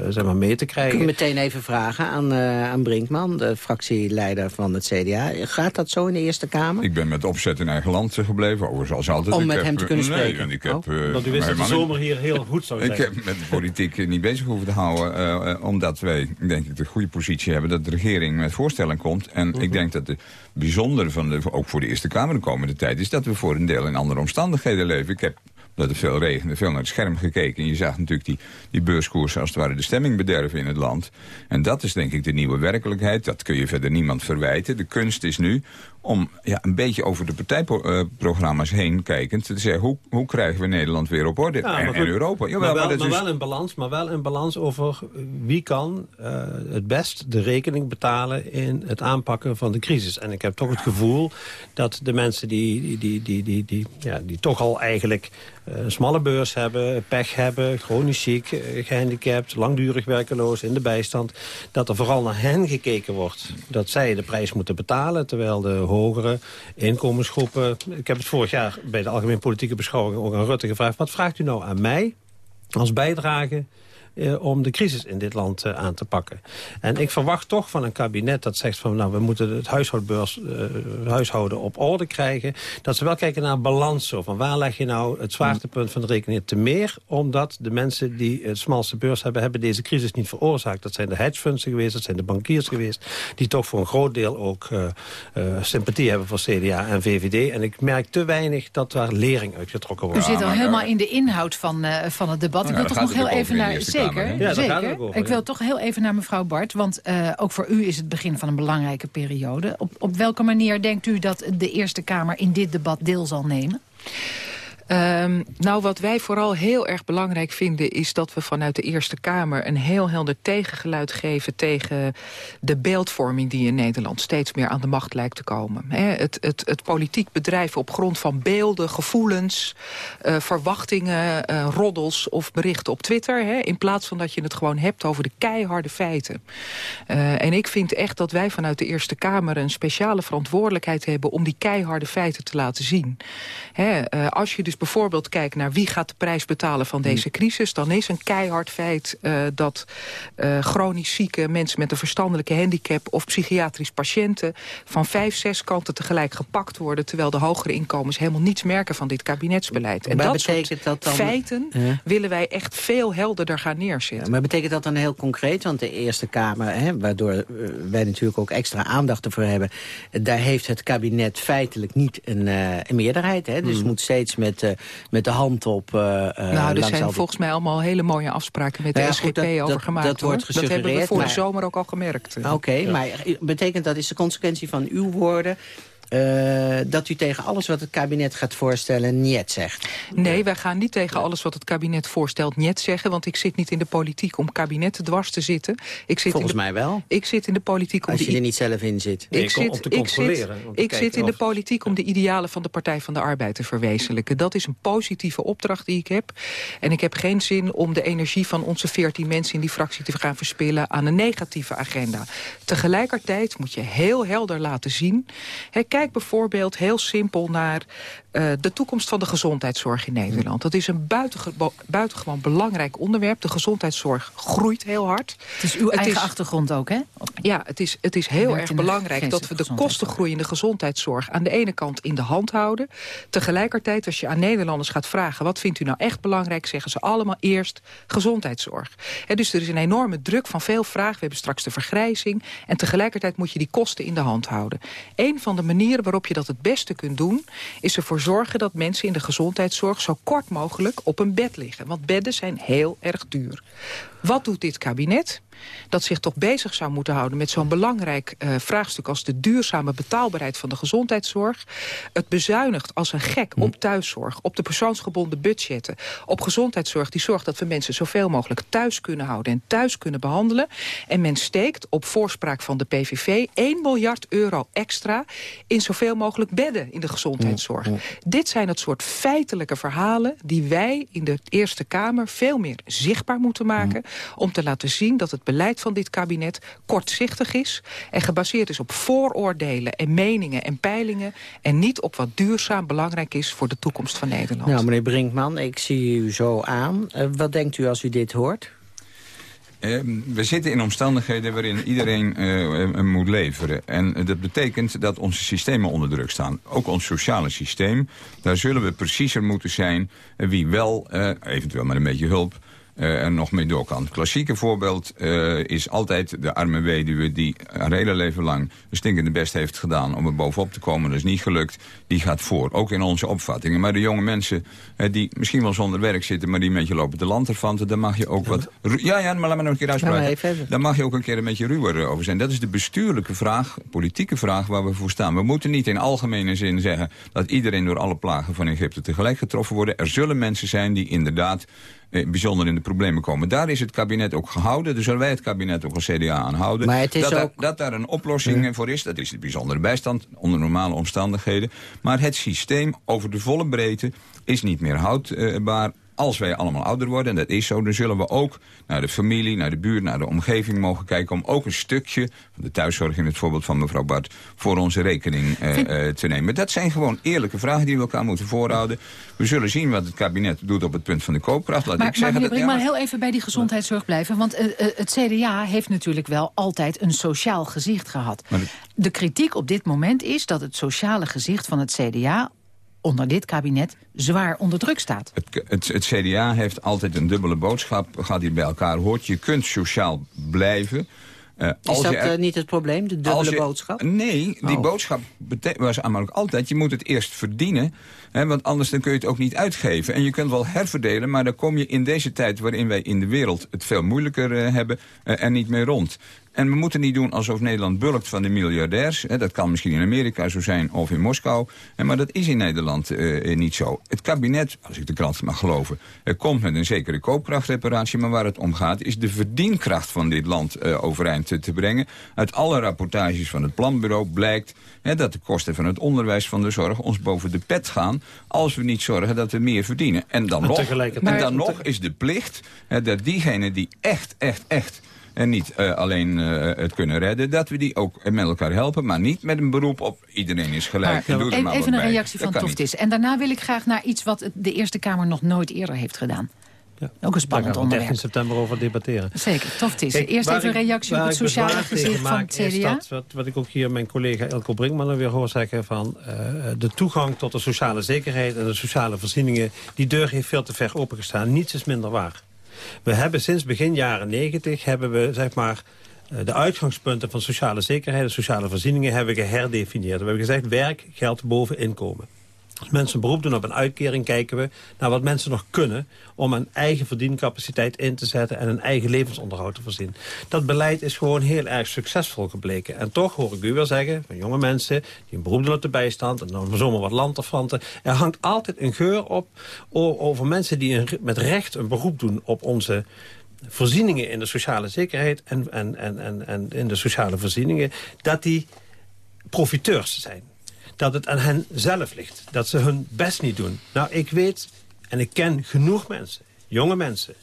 zeg maar mee te Ik krijgen. kan meteen even vragen aan, eh, aan Brinkman, de fractieleider van het CDA. Gaat dat zo in de Eerste Kamer? Ik ben met opzet in eigen land gebleven, overigens als altijd. Om Ik met heb, hem te kunnen nee, spreken? en ik heb, Oh. eh, Want u wist dat de zomer hier heel goed zou zijn. Ik heb met de politiek niet bezig hoeven te houden. omdat wij, denk ik, de goede positie hebben... dat de regering met voorstellen komt. En Mhm. ik denk dat de bijzondere, van de, ook voor de Eerste Kamer de komende tijd... is dat we voor een deel in andere omstandigheden leven. Ik heb dat er veel regende, veel naar het scherm gekeken. En je zag natuurlijk die, die beurskoersen als het ware de stemming bederven in het land. En dat is denk ik de nieuwe werkelijkheid. Dat kun je verder niemand verwijten. De kunst is nu om ja, een beetje over de partijprogramma's heen kijkend... te zeggen, hoe, hoe krijgen we Nederland weer op orde? Ja, en, Europa. Jawel, maar wel, maar dat maar is- wel in balans, maar wel in balans over wie kan eh, het best de rekening betalen in het aanpakken van de crisis. En ik heb toch het gevoel dat de mensen die, die, die, die, die, die, ja, die toch al eigenlijk eh, een smalle beurs hebben, pech hebben, chronisch ziek, eh, gehandicapt, langdurig werkeloos, in de bijstand, dat er vooral naar hen gekeken wordt. Dat zij de prijs moeten betalen, terwijl de hogere inkomensgroepen... Ik heb het vorig jaar bij de Algemeen Politieke Beschouwing ook aan Rutte gevraagd... wat vraagt u nou aan mij als bijdrage eh, om de crisis in dit land eh, aan te pakken. En ik verwacht toch van een kabinet dat zegt van... nou, we moeten het huishoudbeurs, eh, huishouden op orde krijgen. Dat ze wel kijken naar balans. Zo, van waar leg je nou het zwaartepunt van de rekening te meer? Omdat de mensen die het smalste beurs hebben... hebben deze crisis niet veroorzaakt. Dat zijn de hedgefunds geweest, dat zijn de bankiers geweest... die toch voor een groot deel ook uh, uh, sympathie hebben voor CDA en VVD. En ik merk te weinig dat daar lering uitgetrokken wordt. U zit al helemaal in de inhoud van, uh, van het debat. ik wil toch nog heel even naar... Zeker, ja, zeker. Over, ik wil toch heel even naar mevrouw Bart. Want ook voor u is het begin van een belangrijke periode. Op, op welke manier denkt u dat de Eerste Kamer in dit debat deel zal nemen? Um, nou, wat wij vooral heel erg belangrijk vinden... is dat we vanuit de Eerste Kamer een heel helder tegengeluid geven... tegen de beeldvorming die in Nederland steeds meer aan de macht lijkt te komen. het, het, het politiek bedrijven op grond van beelden, gevoelens... Uh, verwachtingen, uh, roddels of berichten op Twitter... in plaats van dat je het gewoon hebt over de keiharde feiten. Uh, en ik vind echt dat wij vanuit de Eerste Kamer... een speciale verantwoordelijkheid hebben om die keiharde feiten te laten zien. als je dus bijvoorbeeld kijkt naar wie gaat de prijs betalen van deze hmm. crisis... dan is een keihard feit uh, dat uh, chronisch zieke mensen met een verstandelijke handicap... of psychiatrisch patiënten van vijf, zes kanten tegelijk gepakt worden... terwijl de hogere inkomens helemaal niets merken van dit kabinetsbeleid. En maar dat soort dat dan, feiten willen wij echt veel helderder gaan neerzetten. Ja, maar betekent dat dan heel concreet? Want de Eerste Kamer, hè, waardoor uh, wij natuurlijk ook extra aandacht ervoor hebben... daar heeft het kabinet feitelijk niet een, een meerderheid. Hè? Dus hmm. moet steeds met met de hand op... Uh, nou, er zijn volgens mij allemaal hele mooie afspraken met de nou SGP over gemaakt. Dat, wordt dat hebben we voor de zomer ook al gemerkt. Oké, maar betekent dat, is de consequentie van uw woorden... Uh, dat u tegen alles wat het kabinet gaat voorstellen niet zegt. Nee, wij gaan niet tegen alles wat het kabinet voorstelt niet zeggen. Want ik zit niet in de politiek om kabinetten dwars te zitten. Ik zit Volgens in de, mij wel. Ik zit in de politiek om... Als je er niet zelf in zit. Nee, ik, zit, ik zit, ik zit in de politiek om de idealen van de Partij van de Arbeid te verwezenlijken. Dat is een positieve opdracht die ik heb. En ik heb geen zin om de energie van onze veertien mensen in die fractie te gaan verspillen aan een negatieve agenda. Tegelijkertijd moet je heel helder laten zien... He, Kijk bijvoorbeeld heel simpel naar uh, de toekomst van de gezondheidszorg in Nederland. Dat is een buitengewoon, buitengewoon belangrijk onderwerp. De gezondheidszorg groeit heel hard. Het is uw het eigen is, achtergrond ook, hè? Ja, het is, het is heel erg belangrijk dat we de kostengroeiende gezondheidszorg aan de ene kant in de hand houden. Tegelijkertijd, als je aan Nederlanders gaat vragen... wat vindt u nou echt belangrijk, zeggen ze allemaal eerst gezondheidszorg. He, dus er is een enorme druk van veel vragen. We hebben straks de vergrijzing. En tegelijkertijd moet je die kosten in de hand houden. Een van de manieren waarop je dat het beste kunt doen... is ervoor zorgen dat mensen in de gezondheidszorg zo kort mogelijk op een bed liggen. Want bedden zijn heel erg duur. Wat doet dit kabinet? Dat zich toch bezig zou moeten houden met zo'n belangrijk uh, vraagstuk als de duurzame betaalbaarheid van de gezondheidszorg. Het bezuinigt als een gek op thuiszorg, op de persoonsgebonden budgetten, op gezondheidszorg die zorgt dat we mensen zoveel mogelijk thuis kunnen houden en thuis kunnen behandelen. En men steekt op voorspraak van de PVV 1 miljard euro extra in zoveel mogelijk bedden in de gezondheidszorg. Dit zijn het soort feitelijke verhalen die wij in de Eerste Kamer veel meer zichtbaar moeten maken om te laten zien dat het beleid van dit kabinet kortzichtig is... en gebaseerd is op vooroordelen en meningen en peilingen... en niet op wat duurzaam belangrijk is voor de toekomst van Nederland. Nou, meneer Brinkman, ik zie u zo aan. Uh, wat denkt u als u dit hoort? Uh, we zitten in omstandigheden waarin iedereen uh, moet leveren. En dat betekent dat onze systemen onder druk staan. Ook ons sociale systeem. Daar zullen we preciezer moeten zijn wie wel, eventueel met een beetje hulp uh, er nog mee door kan. Het klassieke voorbeeld uh, is altijd de arme weduwe... die haar hele leven lang een stinkende best heeft gedaan... om er bovenop te komen. Dat is niet gelukt. Die gaat voor. Ook in onze opvattingen. Maar de jonge mensen uh, die misschien wel zonder werk zitten... maar die een beetje lopen te lanterfanten... daar mag je ook wat... Ja, ja, maar laat me nog een keer uitspreken. daar mag je ook een keer een beetje ruwer over zijn. Dat is de bestuurlijke vraag, politieke vraag waar we voor staan. We moeten niet in algemene zin zeggen... dat iedereen door alle plagen van Egypte tegelijk getroffen worden. Er zullen mensen zijn die inderdaad eh, bijzonder in de problemen komen. Daar is het kabinet ook gehouden. Dus zullen wij het kabinet ook als CDA aanhouden. Maar het is dat, ook... daar, dat daar een oplossing voor is. Dat is de bijzondere bijstand onder normale omstandigheden. Maar het systeem over de volle breedte is niet meer houdbaar als wij allemaal ouder worden, en dat is zo... dan zullen we ook naar de familie, naar de buurt, naar de omgeving mogen kijken... om ook een stukje, van de thuiszorg in het voorbeeld van mevrouw Bart... voor onze rekening uh, te nemen. Dat zijn gewoon eerlijke vragen die we elkaar moeten voorhouden. We zullen zien wat het kabinet doet op het punt van de koopkracht. Laat maar, ik zeggen maar dat, ja, maar heel even bij die gezondheidszorg blijven. Want uh, het CDA heeft natuurlijk wel altijd een sociaal gezicht gehad. De kritiek op dit moment is dat het sociale gezicht van het CDA onder dit kabinet zwaar onder druk staat. Het, het, het, CDA heeft altijd een dubbele boodschap, gaat hier bij elkaar hoort. Je kunt sociaal blijven. Uh, is dat uh, niet het probleem, de dubbele je, boodschap? Nee, die oh. boodschap was namelijk altijd... je moet het eerst verdienen, want anders dan kun je het ook niet uitgeven. En je kunt wel herverdelen, maar dan kom je in deze tijd... waarin wij in de wereld het veel moeilijker uh, hebben, er niet meer rond. En we moeten niet doen alsof Nederland bulkt van de miljardairs. Dat kan misschien in Amerika zo zijn of in Moskou. Maar dat is in Nederland uh, niet zo. Het kabinet, als ik de krant mag geloven, komt met een zekere koopkrachtreparatie. Maar waar het om gaat is de verdienkracht van dit land uh, overeind te, brengen. Uit alle rapportages van het planbureau blijkt dat de kosten van het onderwijs van de zorg ons boven de pet gaan. Als we niet zorgen dat we meer verdienen. En dan, nog, en dan nog is de plicht hè, dat diegenen die echt, echt, echt en niet uh, alleen uh, het kunnen redden, dat we die ook met elkaar helpen, maar niet met een beroep op iedereen is gelijk. Maar, doe even maar even een een reactie van Toftis. En daarna wil ik graag naar iets wat de Eerste Kamer nog nooit eerder heeft gedaan. Ja. Ook een spannend Daar gaan we onderwerp. 13 september over debatteren. Zeker, Toftis. Kijk, Eerst even een reactie op het sociale gezicht van het is CDA. dat, wat, wat ik ook hier mijn collega Elko Brinkman weer hoor zeggen... van eh, de toegang tot de sociale zekerheid en de sociale voorzieningen... die deur heeft veel te ver opengestaan. Niets is minder waar. We hebben sinds begin jaren 90 hebben we zeg maar eh, de uitgangspunten van sociale zekerheid en sociale voorzieningen hebben we geherdefinieerd. We hebben gezegd werk geldt boven inkomen. Als mensen een beroep doen op een uitkering, kijken we naar wat mensen nog kunnen... om een eigen verdiencapaciteit in te zetten en een eigen levensonderhoud te voorzien. Dat beleid is gewoon heel erg succesvol gebleken. En toch hoor ik u wel zeggen, van jonge mensen die een beroep doen op de bijstand... en dan zomaar wat landafvanten. Er hangt altijd een geur op over mensen die met recht een beroep doen op onze voorzieningen in de sociale zekerheid en, en, en, en, en in de sociale voorzieningen, dat die profiteurs zijn. Dat het aan hen zelf ligt. Dat ze hun best niet doen. Nou, ik weet en ik ken genoeg mensen, jonge mensen...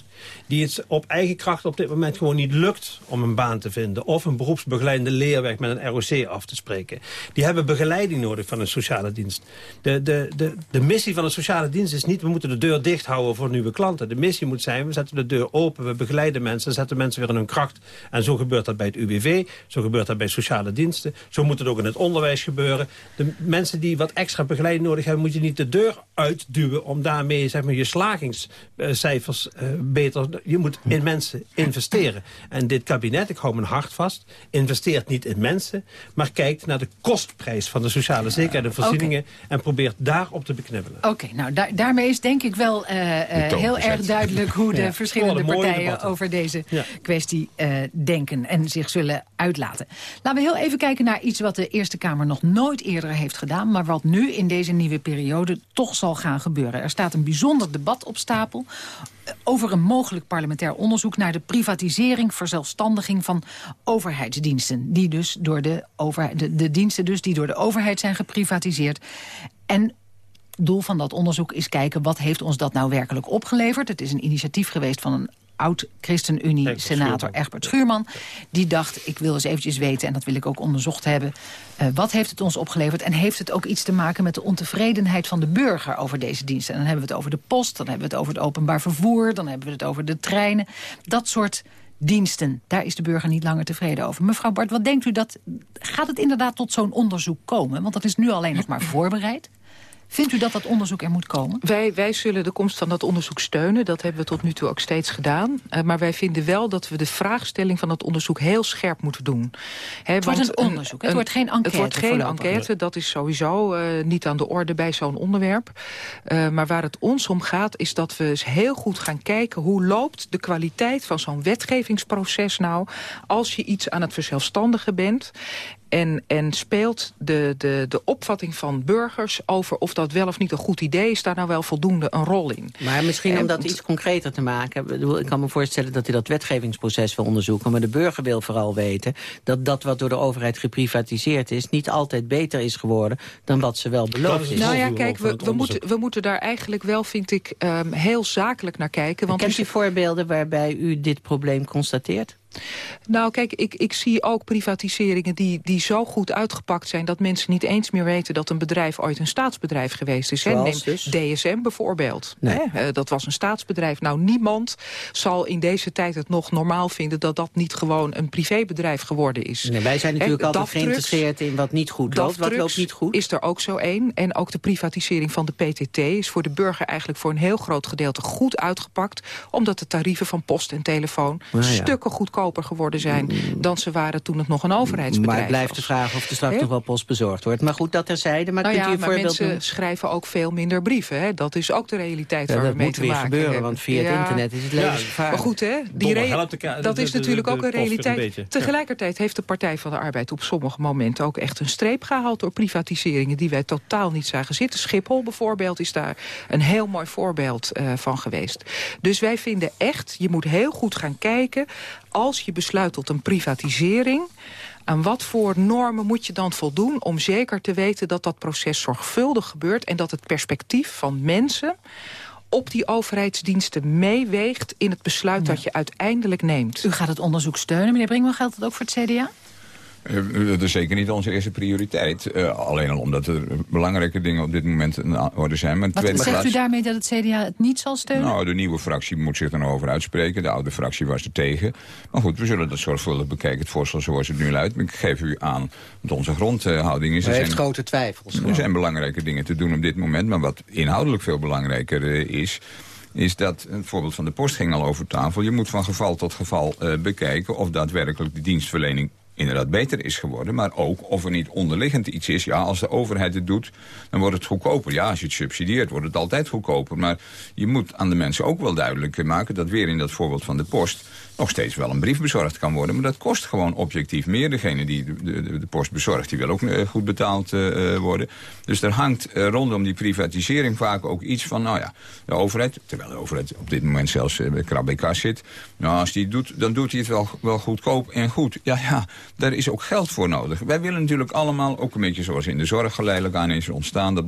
die het op eigen kracht op dit moment gewoon niet lukt om een baan te vinden... of een beroepsbegeleidende leerweg met een ROC af te spreken. Die hebben begeleiding nodig van een sociale dienst. De, de, de, de missie van een sociale dienst is niet... we moeten de deur dicht houden voor nieuwe klanten. De missie moet zijn, we zetten de deur open, we begeleiden mensen... zetten mensen weer in hun kracht. En zo gebeurt dat bij het UWV, zo gebeurt dat bij sociale diensten... zo moet het ook in het onderwijs gebeuren. De mensen die wat extra begeleiding nodig hebben... moet je niet de deur uitduwen om daarmee zeg maar, je slagingscijfers eh, beter... Je moet in mensen investeren. En dit kabinet, ik hou mijn hart vast... investeert niet in mensen, maar kijkt naar de kostprijs... van de sociale zekerheid en voorzieningen... en probeert daarop te beknibbelen. Oké, nou daar, daarmee is denk ik wel eh, eh, heel erg duidelijk hoe de Ja. verschillende Oh, partijen debatten. over deze Ja. kwestie eh, denken en zich zullen uitlaten. Laten we heel even kijken naar iets wat de Eerste Kamer nog nooit eerder heeft gedaan, maar wat nu in deze nieuwe periode toch zal gaan gebeuren. Er staat een bijzonder debat op stapel over een mogelijk parlementair onderzoek naar de privatisering, verzelfstandiging van overheidsdiensten. Die dus door de, de, de diensten dus die door de overheid zijn geprivatiseerd. En doel van dat onderzoek is kijken... wat heeft ons dat nou werkelijk opgeleverd. Het is een initiatief geweest van een oud-ChristenUnie-senator. Egbert Schuurman. Die dacht, ik wil eens eventjes weten, en dat wil ik ook onderzocht hebben... eh, wat heeft het ons opgeleverd en heeft het ook iets te maken... met de ontevredenheid van de burger over deze diensten. En dan hebben we het over de post, dan hebben we het over het openbaar vervoer... dan hebben we het over de treinen. Dat soort diensten, daar is de burger niet langer tevreden over. Mevrouw Bart, wat denkt u dat... gaat het inderdaad tot zo'n onderzoek komen? Want dat is nu alleen nog maar voorbereid. Vindt u dat dat onderzoek er moet komen? Wij, wij zullen de komst van dat onderzoek steunen. Dat hebben we tot nu toe ook steeds gedaan. Uh, maar wij vinden wel dat we de vraagstelling van het onderzoek heel scherp moeten doen. He, het wordt een onderzoek, het wordt geen enquête Het wordt geen enquête, dat is sowieso uh, niet aan de orde bij zo'n onderwerp. Uh, maar waar het ons om gaat is dat we eens heel goed gaan kijken... hoe loopt de kwaliteit van zo'n wetgevingsproces nou... als je iets aan het verzelfstandigen bent... En, en speelt de, de, de opvatting van burgers over of dat wel of niet een goed idee is... daar nou wel voldoende een rol in. Maar misschien om dat iets concreter te maken... ik kan me voorstellen dat hij dat wetgevingsproces wil onderzoeken... maar de burger wil vooral weten dat dat wat door de overheid geprivatiseerd is... niet altijd beter is geworden dan wat ze wel beloofd is. Nou ja, kijk, we, we, moeten, we moeten daar eigenlijk wel, vind ik, um, heel zakelijk naar kijken. Want Kent u voorbeelden waarbij u dit probleem constateert? Nou, kijk, ik, ik zie ook privatiseringen die, die zo goed uitgepakt zijn... dat mensen niet eens meer weten dat een bedrijf ooit een staatsbedrijf geweest is. Neem dus? DSM bijvoorbeeld. Nee. Hè? Dat was een staatsbedrijf. Nou, niemand zal in deze tijd het nog normaal vinden... dat dat niet gewoon een privébedrijf geworden is. Nee, wij zijn natuurlijk altijd geïnteresseerd in wat niet goed loopt. Wat loopt niet goed? is er ook zo één. En ook de privatisering van de PTT is voor de burger eigenlijk... voor een heel groot gedeelte goed uitgepakt... omdat de tarieven van post en telefoon nou ja. stukken goedkoper geworden zijn... Mm. dan ze waren toen het nog een overheidsbedrijf Maar het blijft de vraag of er straks nog wel post bezorgd wordt. Maar goed, dat terzijde. Maar nou kunt ja, u maar mensen schrijven ook veel minder brieven. Hè? Dat is ook de realiteit waar we mee te maken hebben. Dat moet weer gebeuren, want via het internet is het levensgevaarlijk. maar goed, hè? Die dat is natuurlijk ook een realiteit. Tegelijkertijd heeft de Partij van de Arbeid op sommige momenten... ook echt een streep gehaald door privatiseringen... die wij totaal niet zagen zitten. Schiphol bijvoorbeeld is daar een heel mooi voorbeeld uh, van geweest. Dus wij vinden echt, je moet heel goed gaan kijken als je besluit tot een privatisering... aan wat voor normen moet je dan voldoen om zeker te weten... dat dat proces zorgvuldig gebeurt en dat het perspectief van mensen op die overheidsdiensten meeweegt in het besluit dat je uiteindelijk neemt. U gaat het onderzoek steunen. Meneer Brinkman, geldt dat ook voor het CDA? Uh, dat is zeker niet onze eerste prioriteit. Uh, alleen al omdat er belangrijke dingen op dit moment in orde zijn. Maar Wat zegt plaats... u daarmee dat het CDA het niet zal steunen? Nou, de nieuwe fractie moet zich dan over uitspreken. De oude fractie was er tegen. Maar goed, we zullen dat zorgvuldig bekijken. Het voorstel zoals het nu luidt. Ik geef u aan wat onze grondhouding is. Er zijn grote twijfels. Er zijn belangrijke dingen te doen op dit moment. Maar wat inhoudelijk veel belangrijker uh, is is dat, het voorbeeld van de post ging al over tafel... je moet van geval tot geval uh, bekijken of daadwerkelijk de dienstverlening inderdaad beter is geworden. Maar ook of er niet onderliggend iets is. Ja, als de overheid het doet, dan wordt het goedkoper. Ja, als je het subsidieert, wordt het altijd goedkoper. Maar je moet aan de mensen ook wel duidelijk maken... dat weer in dat voorbeeld van de post nog steeds wel een brief bezorgd kan worden. Maar dat kost gewoon objectief meer. Degene die de, de, de post bezorgt, die wil ook uh, goed betaald uh, worden. Dus er hangt rondom die privatisering vaak ook iets van... nou ja, de overheid, terwijl de overheid op dit moment zelfs bij krab bij kas zit... nou, als die doet, dan doet hij het wel, wel goedkoop en goed. Ja, ja, daar is ook geld voor nodig. Wij willen natuurlijk allemaal, ook een beetje zoals in de zorg geleidelijk aan is ontstaan... Dat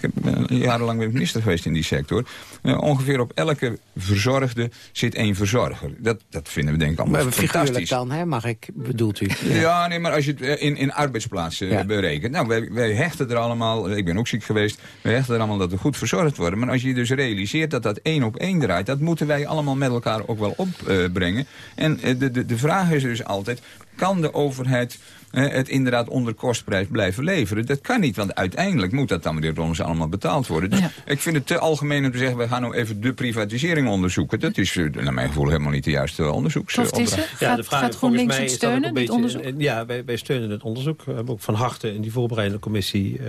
ik ben jarenlang ben minister geweest in die sector. Uh, ongeveer op elke verzorgde zit één verzorger. Dat, dat vinden we denk ik allemaal maar fantastisch. dan, hè, mag ik, bedoelt u? Ja, ja nee, maar als je het eh, in, in arbeidsplaatsen ja. berekent. Nou, wij, wij hechten er allemaal, ik ben ook ziek geweest... wij hechten er allemaal dat we goed verzorgd worden. Maar als je dus realiseert dat dat één op één draait... dat moeten wij allemaal met elkaar ook wel opbrengen. En de, de, de vraag is dus altijd... kan de overheid het inderdaad onder kostprijs blijven leveren. Dat kan niet, want uiteindelijk moet dat dan, meneer Roms, allemaal betaald worden. Dus ja. ik vind het te algemeen om te zeggen, we gaan nou even de privatisering onderzoeken. Dat is uh, naar mijn gevoel helemaal niet de juiste onderzoeksopdracht. Ja, de vraag gaat GroenLinks het steunen, dit onderzoek? Ja, wij, wij, steunen het onderzoek. We hebben ook van harte in die voorbereidende commissie uh,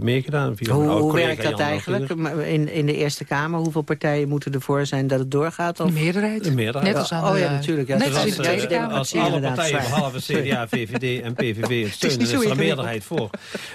meegedaan. Via hoe, hoe werkt dat eigenlijk in, in de Eerste Kamer? Hoeveel partijen moeten ervoor zijn dat het doorgaat? Of? Een meerderheid. Een meerderheid. Net als aan oh ja, natuurlijk. Ja, Net als in de Tweede Kamer. Als alle partijen, behalve CDA, VVD en PVV het steunen, is, is er een meerderheid voor.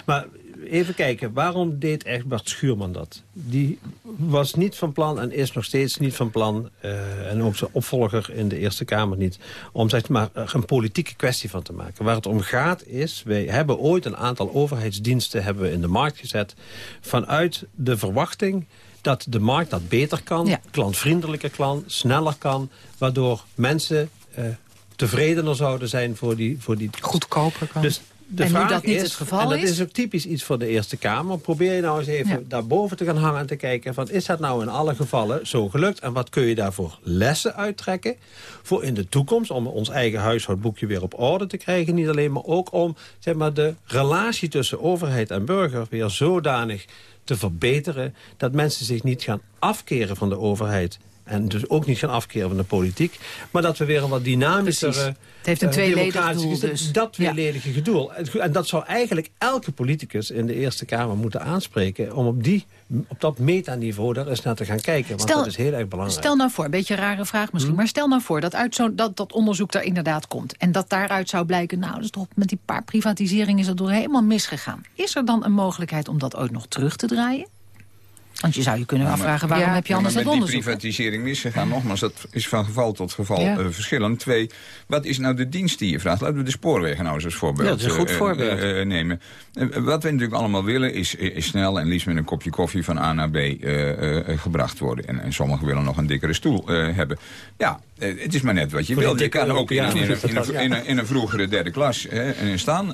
Maar even kijken, waarom deed Egbert Schuurman dat? Die was niet van plan en is nog steeds niet van plan... Uh, en ook zijn opvolger in de Eerste Kamer niet... om zeg maar een politieke kwestie van te maken. Waar het om gaat is, wij hebben ooit een aantal overheidsdiensten... hebben we in de markt gezet vanuit de verwachting dat de markt dat beter kan, ja. klantvriendelijker kan, sneller kan... waardoor mensen uh, tevredener zouden zijn voor die... Voor die Goedkoper kan. Dus de en vraag nu dat niet is, het geval en dat is? is ook typisch iets voor de Eerste Kamer. Probeer je nou eens even ja. daarboven te gaan hangen en te kijken... van is dat nou in alle gevallen zo gelukt? En wat kun je daarvoor lessen uittrekken? Voor in de toekomst, om ons eigen huishoudboekje weer op orde te krijgen. Niet alleen, maar ook om zeg maar, de relatie tussen overheid en burger... weer zodanig te verbeteren... dat mensen zich niet gaan afkeren van de overheid En dus ook niet gaan afkeren van de politiek. Maar dat we weer een wat dynamischer... Het heeft een uh, tweeledig doel dus. Dat tweeledige ja. doel. En dat zou eigenlijk elke politicus in de Eerste Kamer moeten aanspreken... om op, die, op dat metaniveau daar eens naar te gaan kijken. Want stel, dat is heel erg belangrijk. Stel nou voor, een beetje een rare vraag misschien... Hmm. maar stel nou voor dat, uit zo, dat dat onderzoek daar inderdaad komt... en dat daaruit zou blijken... nou, dus toch met die paar privatiseringen is dat door helemaal misgegaan. Is er dan een mogelijkheid om dat ooit nog terug te draaien? Want je zou je kunnen afvragen, waarom ja, heb je anders ja, dat onderzoek? die privatisering misgegaan, nogmaals, dat is van geval tot geval ja. uh, verschillend. Twee, wat is nou de dienst die je vraagt? Laten we de spoorwegen nou eens als voorbeeld, ja, dat is een goed uh, voorbeeld. Uh, nemen. wat we natuurlijk allemaal willen is, is, snel en liefst met een kopje koffie van A naar B gebracht worden. En, en, sommigen willen nog een dikkere stoel hebben. Ja, het is maar net wat je wil. Je kan ook in, in, in, in, in een vroegere derde klas hè, staan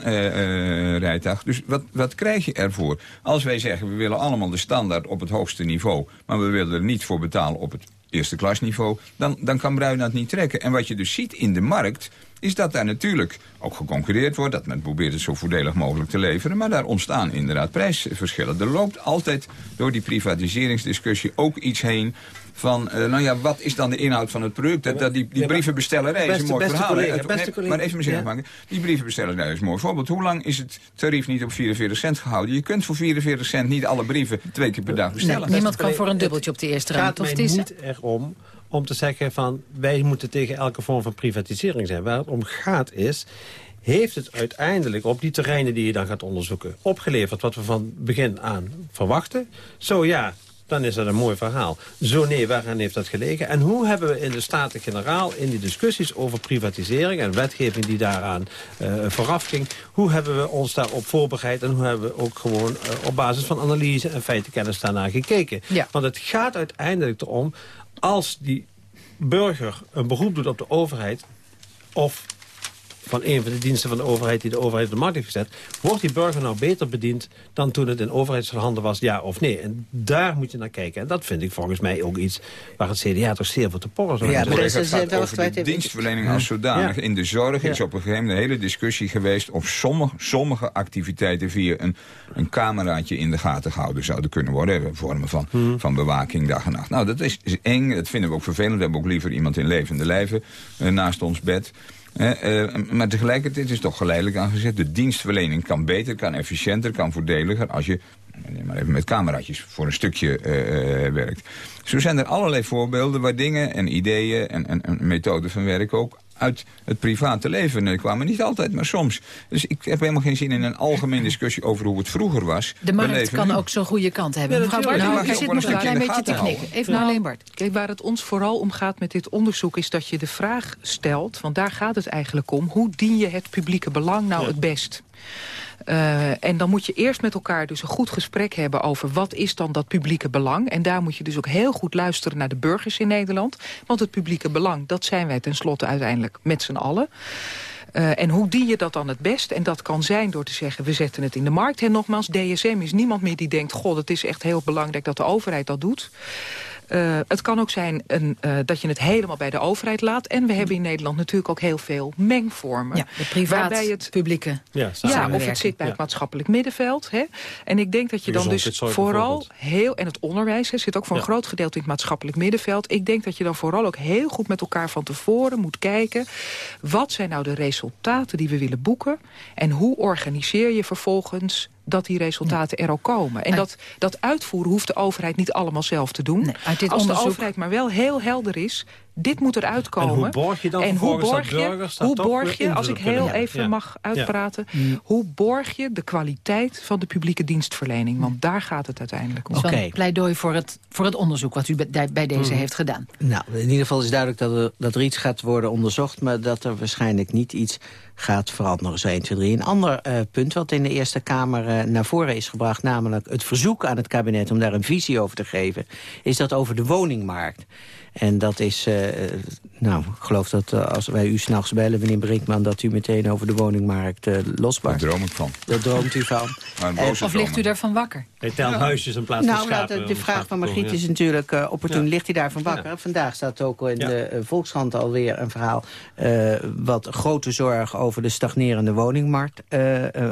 rijtuig. Dus wat, wat krijg je ervoor? Als wij zeggen, we willen allemaal de standaard op het hoogste niveau... maar we willen er niet voor betalen op het eerste klasniveau... Dan, dan kan Bruin dat niet trekken. En wat je dus ziet in de markt is dat daar natuurlijk ook geconcurreerd wordt. Dat men probeert het zo voordelig mogelijk te leveren. Maar daar ontstaan inderdaad prijsverschillen. Er loopt altijd door die privatiseringsdiscussie ook iets heen van, uh, nou ja, wat is dan de inhoud van het product? Dat, dat die, die ja, brievenbestellerij is een mooi verhaal. Collega, het, beste nee, maar even mijn zin afmaken. Ja. Die brievenbestellerij is een mooi voorbeeld. Hoe lang is het tarief niet op 44 cent gehouden? Je kunt voor 44 cent niet alle brieven twee keer per dag bestellen. Nee, niemand kan voor een dubbeltje op de eerste raad. Of het gaat mij niet erom om te zeggen van... wij moeten tegen elke vorm van privatisering zijn. Waar het om gaat is heeft het uiteindelijk op die terreinen die je dan gaat onderzoeken... opgeleverd wat we van begin aan verwachten? Zo ja, dan is dat een mooi verhaal. Zo nee, waaraan heeft dat gelegen? En hoe hebben we in de Staten-Generaal in die discussies over privatisering... en wetgeving die daaraan uh, vooraf ging... hoe hebben we ons daarop voorbereid... en hoe hebben we ook gewoon uh, op basis van analyse en feitenkennis daarnaar gekeken? Ja. Want het gaat uiteindelijk erom... als die burger een beroep doet op de overheid... of van een van de diensten van de overheid die de overheid op de markt heeft gezet... wordt die burger nou beter bediend dan toen het in overheidshanden was, ja of nee? En daar moet je naar kijken. En dat vind ik volgens mij ook iets waar het CDA toch zeer voor te porren zou ja, hebben. het gaat over de dienstverlening als zodanig. In de zorg is op een gegeven moment een hele discussie geweest... of sommige, sommige activiteiten via een, een cameraatje in de gaten gehouden zouden kunnen worden. Vormen van, hmm. van bewaking dag en nacht. Nou, dat is, is eng. Dat vinden we ook vervelend. We hebben ook liever iemand in levende lijven uh, naast ons bed... Uh, maar tegelijkertijd is toch geleidelijk aangezet. De dienstverlening kan beter, kan efficiënter, kan voordeliger... als je maar even met cameraatjes voor een stukje uh, werkt. Zo zijn er allerlei voorbeelden waar dingen en ideeën en, en, en methoden van werk ook uit het private leven nee, kwamen. Niet altijd, maar soms. Dus ik heb helemaal geen zin in een algemene discussie over hoe het vroeger was. De markt kan ook zo'n goede kant hebben. Ja, Mevrouw Bart, nou, je zit nog een klein beetje te knikken. Even naar alleen Bart. Kijk, waar het ons vooral om gaat met dit onderzoek... is dat je de vraag stelt, want daar gaat het eigenlijk om... hoe dien je het publieke belang nou het best? Uh, en dan moet je eerst met elkaar dus een goed gesprek hebben over wat is dan dat publieke belang. En daar moet je dus ook heel goed luisteren naar de burgers in Nederland. Want het publieke belang, dat zijn wij tenslotte uiteindelijk met z'n allen. Uh, en hoe dien je dat dan het best? En dat kan zijn door te zeggen, we zetten het in de markt. En nogmaals, DSM is niemand meer die denkt... god, het is echt heel belangrijk dat de overheid dat doet. Uh, het kan ook zijn een, uh, dat je het helemaal bij de overheid laat. En we hebben in Nederland natuurlijk ook heel veel mengvormen. Ja, de privaat, het publieke ja, ja, of het zit bij het maatschappelijk middenveld. Hè. En ik denk dat je dan dus vooral heel... En het onderwijs hè, zit ook voor een groot gedeelte in het maatschappelijk middenveld. Ik denk dat je dan vooral ook heel goed met elkaar van tevoren moet kijken... wat zijn nou de resultaten die we willen boeken... en hoe organiseer je vervolgens dat die resultaten er ook komen. En dat, dat uitvoeren hoeft de overheid niet allemaal zelf te doen. Nee, Als onderzoek... de overheid maar wel heel helder is... dit moet eruit komen. En hoe borg je dan en hoe borg je, burgers hoe borg je als ik heel even ja. mag uitpraten... Ja. hoe borg je de kwaliteit van de publieke dienstverlening? Want daar gaat het uiteindelijk om. Oké. Okay. pleidooi voor het, voor het onderzoek wat u bij, bij deze mm. heeft gedaan. Nou, in ieder geval is duidelijk dat er, dat er iets gaat worden onderzocht... maar dat er waarschijnlijk niet iets gaat veranderen. Zo 1, 2, 3. Een ander uh, punt wat in de Eerste Kamer uh, naar voren is gebracht... namelijk het verzoek aan het kabinet om daar een visie over te geven... is dat over de woningmarkt. En dat is uh, nou, ik geloof dat uh, als wij u s'nachts bellen, meneer Brinkman... dat u meteen over de woningmarkt uh, losbarst. Daar droom ik van. Daar droomt u van. of ligt u daarvan wakker? Hij telt ja. huisjes in plaats nou, van schapen. Nou, de, vraag van Margriet is natuurlijk uh, opportun. Ja. Ligt hij daarvan wakker? Ja. Vandaag staat ook in de Volkskrant alweer een verhaal... wat grote zorg over de stagnerende woningmarkt,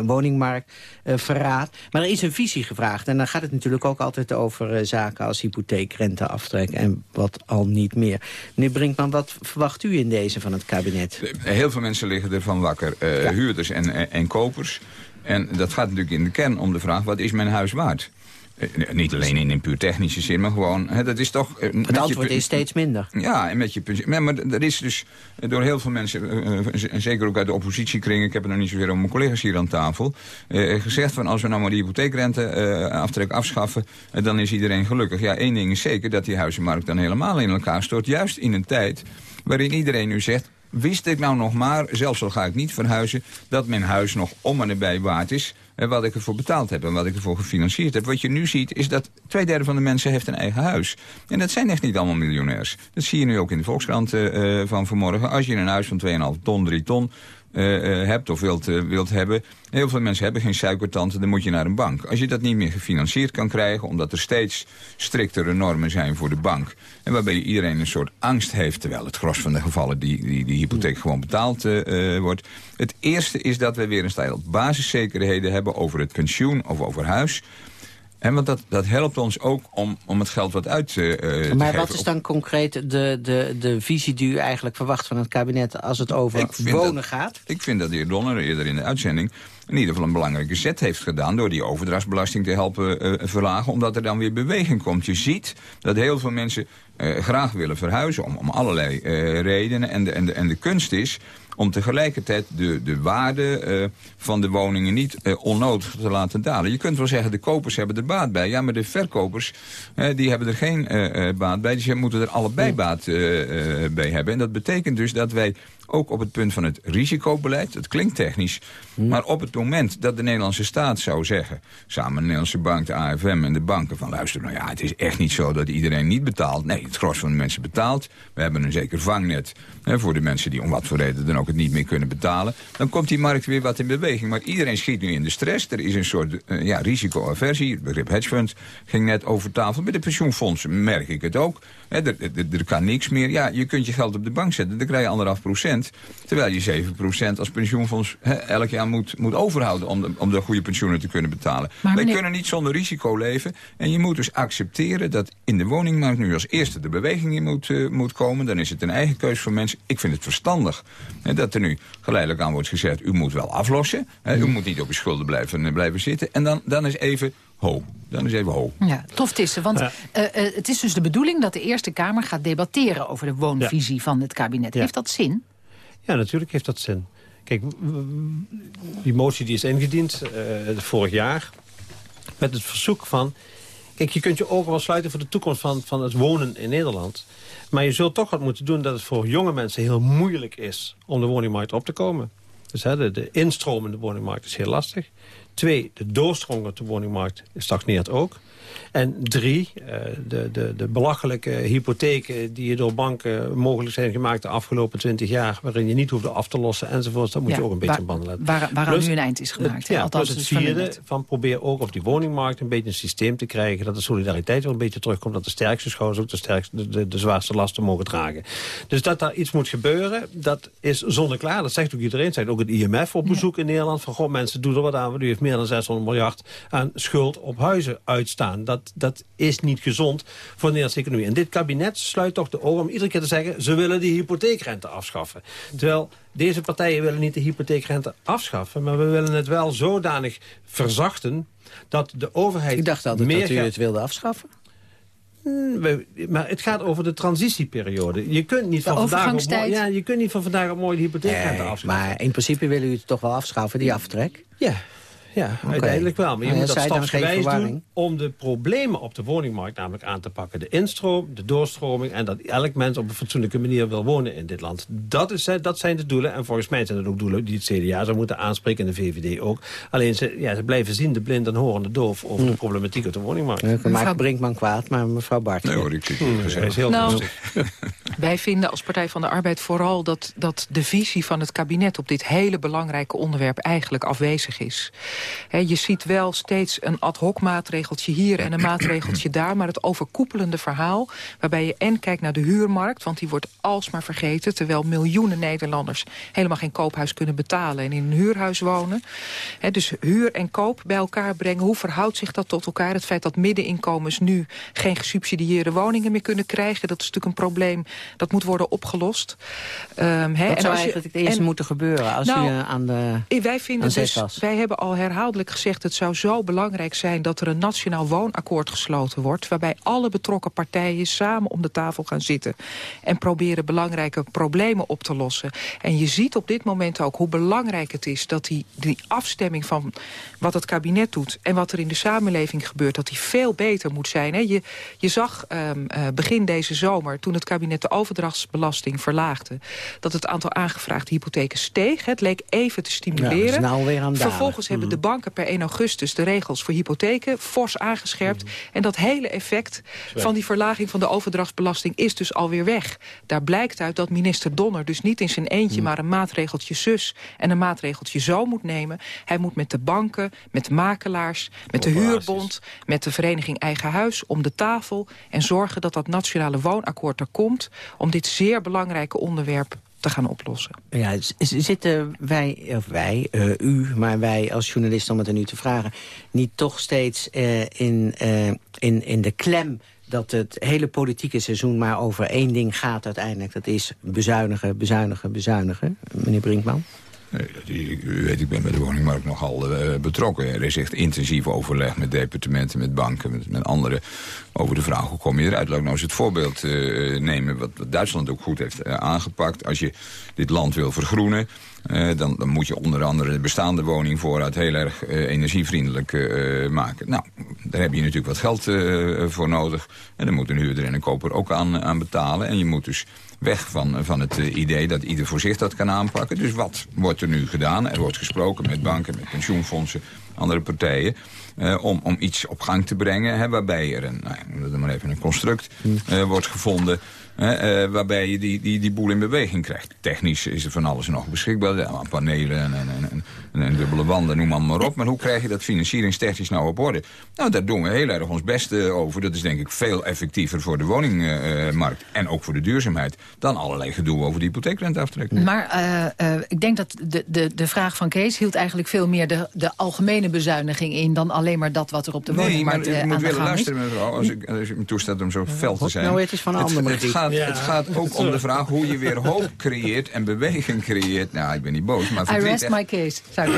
woningmarkt verraadt. Maar er is een visie gevraagd. En dan gaat het natuurlijk ook altijd over zaken als hypotheekrenteaftrek... en wat al niet meer. Meneer Brinkman, wat verwacht u in deze van het kabinet? Heel veel mensen liggen ervan wakker. Uh, ja. Huurders en, en, en, kopers. En dat gaat natuurlijk in de kern om de vraag... wat is mijn huis waard? Uh, niet alleen in een puur technische zin, maar gewoon... Hè, dat is toch, uh, het antwoord is steeds minder. Ja, en met je. Maar, maar er is dus door heel veel mensen, en zeker ook uit de oppositiekring... ik heb het nog niet zozeer om mijn collega's hier aan tafel... gezegd van als we nou maar die hypotheekrente aftrek afschaffen... dan is iedereen gelukkig. Ja, één ding is zeker, dat die huizenmarkt dan helemaal in elkaar stort. Juist in een tijd waarin iedereen nu zegt... wist ik nou nog maar, zelfs al ga ik niet verhuizen... dat mijn huis nog om en erbij waard is... en wat ik ervoor betaald heb en wat ik ervoor gefinancierd heb. Wat je nu ziet is dat twee derde van de mensen heeft een eigen huis. En dat zijn echt niet allemaal miljonairs. Dat zie je nu ook in de Volkskrant uh, van vanmorgen. Als je een huis van 2,5 ton, 3 ton... Uh, uh, hebt of wilt, uh, wilt hebben. Heel veel mensen hebben geen suikertante, dan moet je naar een bank. Als je dat niet meer gefinancierd kan krijgen... omdat er steeds striktere normen zijn voor de bank... en waarbij iedereen een soort angst heeft... terwijl het gros van de gevallen die, die hypotheek gewoon betaald wordt. Het eerste is dat we weer een stijl basiszekerheden hebben... over het pensioen of over huis... En want dat, dat helpt ons ook om, om het geld wat uit uh, te geven. Maar wat is dan concreet de, de, de visie die u eigenlijk verwacht van het kabinet... als het over wonen dat, gaat? Ik vind dat de heer Donner eerder in de uitzending... in ieder geval een belangrijke zet heeft gedaan... door die overdrachtsbelasting te helpen uh, verlagen... omdat er dan weer beweging komt. Je ziet dat heel veel mensen uh, graag willen verhuizen... om, om allerlei redenen. En de, en, de, en de kunst is om tegelijkertijd de, de waarde uh, van de woningen niet uh, onnodig te laten dalen. Je kunt wel zeggen, de kopers hebben er baat bij. Ja, maar de verkopers, uh, die hebben er geen baat bij. Dus je moeten er allebei baat bij hebben. En dat betekent dus dat wij ook op het punt van het risicobeleid, het klinkt technisch... maar op het moment dat de Nederlandse staat zou zeggen... samen met de Nederlandse bank, de AFM en de banken... van luister, nou ja, het is echt niet zo dat iedereen niet betaalt. Nee, het gros van de mensen betaalt. We hebben een zeker vangnet hè, voor de mensen die om wat voor reden... dan ook het niet meer kunnen betalen. Dan komt die markt weer wat in beweging. Maar iedereen schiet nu in de stress. Er is een soort uh, ja, risicoaversie. Het begrip hedgefund ging net over tafel. Bij de pensioenfondsen merk ik het ook. Er, er, er kan niks meer. Ja, je kunt je geld op de bank zetten. Dan krijg je anderhalf procent. Terwijl je 7% als pensioenfonds he, elk jaar moet, moet overhouden... om de, om de goede pensioenen te kunnen betalen. Maar Wij kunnen niet zonder risico leven. En je moet dus accepteren dat in de woningmarkt nu als eerste de beweging in moet, uh, moet komen. Dan is het een eigen keuze voor mensen. Ik vind het verstandig he, dat er nu geleidelijk aan wordt gezegd... u moet wel aflossen. U moet niet op uw schulden blijven, blijven zitten. En dan, dan is even ho. Dan is even ho. Ja, tof tissen. Want ja. uh, uh, het is dus de bedoeling dat de Eerste Kamer gaat debatteren... over de woonvisie ja. van het kabinet. Ja. Heeft dat zin? Ja, natuurlijk heeft dat zin. Kijk, die motie die is ingediend uh, vorig jaar... met het verzoek van... Kijk, je kunt je ogen wel sluiten voor de toekomst van, van het wonen in Nederland. Maar je zult toch wat moeten doen dat het voor jonge mensen heel moeilijk is... om de woningmarkt op te komen. Dus hè, de, de instromende woningmarkt is heel lastig. Twee, de doorstroom op de woningmarkt stagneert ook. En drie, de, de, de belachelijke hypotheken die door banken mogelijk zijn gemaakt de afgelopen twintig jaar, waarin je niet hoefde af te lossen enzovoort, dat moet ja, je ook een beetje waar, in banden letten. Waar, waaraan nu een eind is gemaakt. Ja, Althans, plus het vierde van, van, probeer ook op die woningmarkt een beetje een systeem te krijgen, dat de solidariteit wel een beetje terugkomt, dat de sterkste schouders ook de, sterkste, de, de, de zwaarste lasten mogen dragen. Dus dat daar iets moet gebeuren, dat is zonneklaar. Dat zegt ook iedereen, zegt ook het IMF op bezoek ja. in Nederland, van god mensen, doe er wat aan, u heeft meer dan 600 miljard aan schuld op huizen uitstaan. Dat, dat is niet gezond voor de Nederlandse economie. En dit kabinet sluit toch de ogen om iedere keer te zeggen... ze willen die hypotheekrente afschaffen. Terwijl deze partijen willen niet de hypotheekrente afschaffen... maar we willen het wel zodanig verzachten dat de overheid... Ik dacht altijd meer dat u het wilde afschaffen. We, maar het gaat over de transitieperiode. Je kunt niet van, vandaag op, ja, je kunt niet van vandaag op mooi de hypotheekrente nee, afschaffen. Maar in principe willen u het toch wel afschaffen, die aftrek? Ja, ja, okay. uiteindelijk wel. Maar je nou, moet dat stapsgewijs doen om de problemen op de woningmarkt namelijk aan te pakken. De instroom, de doorstroming en dat elk mens op een fatsoenlijke manier wil wonen in dit land. Dat, is, dat zijn de doelen. En volgens mij zijn dat ook doelen die het CDA zou moeten aanspreken en de VVD ook. Alleen ze, ja, ze blijven zien, de blind en horende doof over hm. de problematiek op de woningmarkt. Ja, maakt Brinkman kwaad, maar mevrouw Bart. Nee hoor, ik zie hm, is heel nou, Wij vinden als Partij van de Arbeid vooral dat, dat de visie van het kabinet... op dit hele belangrijke onderwerp eigenlijk afwezig is. Je ziet wel steeds een ad hoc maatregeltje hier en een maatregeltje daar... maar het overkoepelende verhaal waarbij je en kijkt naar de huurmarkt... want die wordt alsmaar vergeten... terwijl miljoenen Nederlanders helemaal geen koophuis kunnen betalen... en in een huurhuis wonen. dus huur en koop bij elkaar brengen, hoe verhoudt zich dat tot elkaar? Het feit dat middeninkomens nu geen gesubsidieerde woningen meer kunnen krijgen... dat is natuurlijk een probleem dat moet worden opgelost. Um, dat en zou als eigenlijk het eerst moeten gebeuren als nou, u aan de eh, Wij vinden dus, was. wij hebben al herhaaldelijk gezegd... het zou zo belangrijk zijn dat er een nationaal woonakkoord gesloten wordt... waarbij alle betrokken partijen samen om de tafel gaan zitten... en proberen belangrijke problemen op te lossen. En je ziet op dit moment ook hoe belangrijk het is... dat die, die afstemming van wat het kabinet doet... en wat er in de samenleving gebeurt, dat die veel beter moet zijn. Hè? Je, je zag um, uh, begin deze zomer, toen het kabinet de overdrachtsbelasting verlaagde... dat het aantal aangevraagde hypotheken steeg. Het leek even te stimuleren. Ja, nou weer aan Vervolgens hebben de mhm. Banken per 1 augustus de regels voor hypotheken fors aangescherpt. Mhm. En dat hele effect van die verlaging van de overdrachtsbelasting is dus alweer weg. Daar blijkt uit dat minister Donner dus niet in zijn eentje... Mhm. maar een maatregeltje zus en een maatregeltje zo moet nemen. Hij moet met de banken, met de makelaars, met de huurbond... met de vereniging Eigen Huis om de tafel... en zorgen dat dat nationale woonakkoord er komt... om dit zeer belangrijke onderwerp te gaan oplossen. Ja, zitten wij, of wij, uh, u, maar wij als journalisten om het aan u te vragen... niet toch steeds uh, in, uh, in, in de klem dat het hele politieke seizoen maar over één ding gaat uiteindelijk. Dat is bezuinigen, bezuinigen, bezuinigen. Meneer Brinkman? U weet, ik ben bij de woningmarkt nogal uh, betrokken. Er is echt intensief overleg met departementen, met banken, met, met anderen... over de vraag hoe kom je eruit. Laat ik nou eens het voorbeeld uh, nemen wat, Duitsland ook goed heeft uh, aangepakt. Als je dit land wil vergroenen... Dan, dan, moet je onder andere de bestaande woningvoorraad heel erg energievriendelijk maken. Nou, daar heb je natuurlijk wat geld voor nodig. En dan moet een huurder en een koper ook aan, aan betalen. En je moet dus weg van, van het uh, idee dat ieder voor zich dat kan aanpakken. Dus wat wordt er nu gedaan? Er wordt gesproken met banken, met pensioenfondsen, andere partijen... Uh, om, om iets op gang te brengen, hè, waarbij er een, nou, maar even een construct uh, wordt gevonden uh, waarbij je die, die, die boel in beweging krijgt. Technisch is er van alles nog beschikbaar. panelen en, en, en, en, dubbele wanden, noem maar, maar op. Maar hoe krijg je dat financieringstechnisch nou op orde? Nou, daar doen we heel erg ons best over. Dat is denk ik veel effectiever voor de woningmarkt. en ook voor de duurzaamheid. Dan allerlei gedoe over de hypotheekrenteaftrek. Maar uh, ik denk dat de, de, de vraag van Kees hield eigenlijk veel meer de, de algemene bezuiniging in... dan alleen maar dat wat er op de woningmarkt nee, maar, uh, moet willen luisteren, mevrouw, als ik, als ik me toestaat om zo fel te zijn. Nou, het is van andere gaat, het gaat ook om de vraag hoe je weer hoop creëert en beweging creëert. Nou, ik ben niet boos, maar I rest my case, zou ik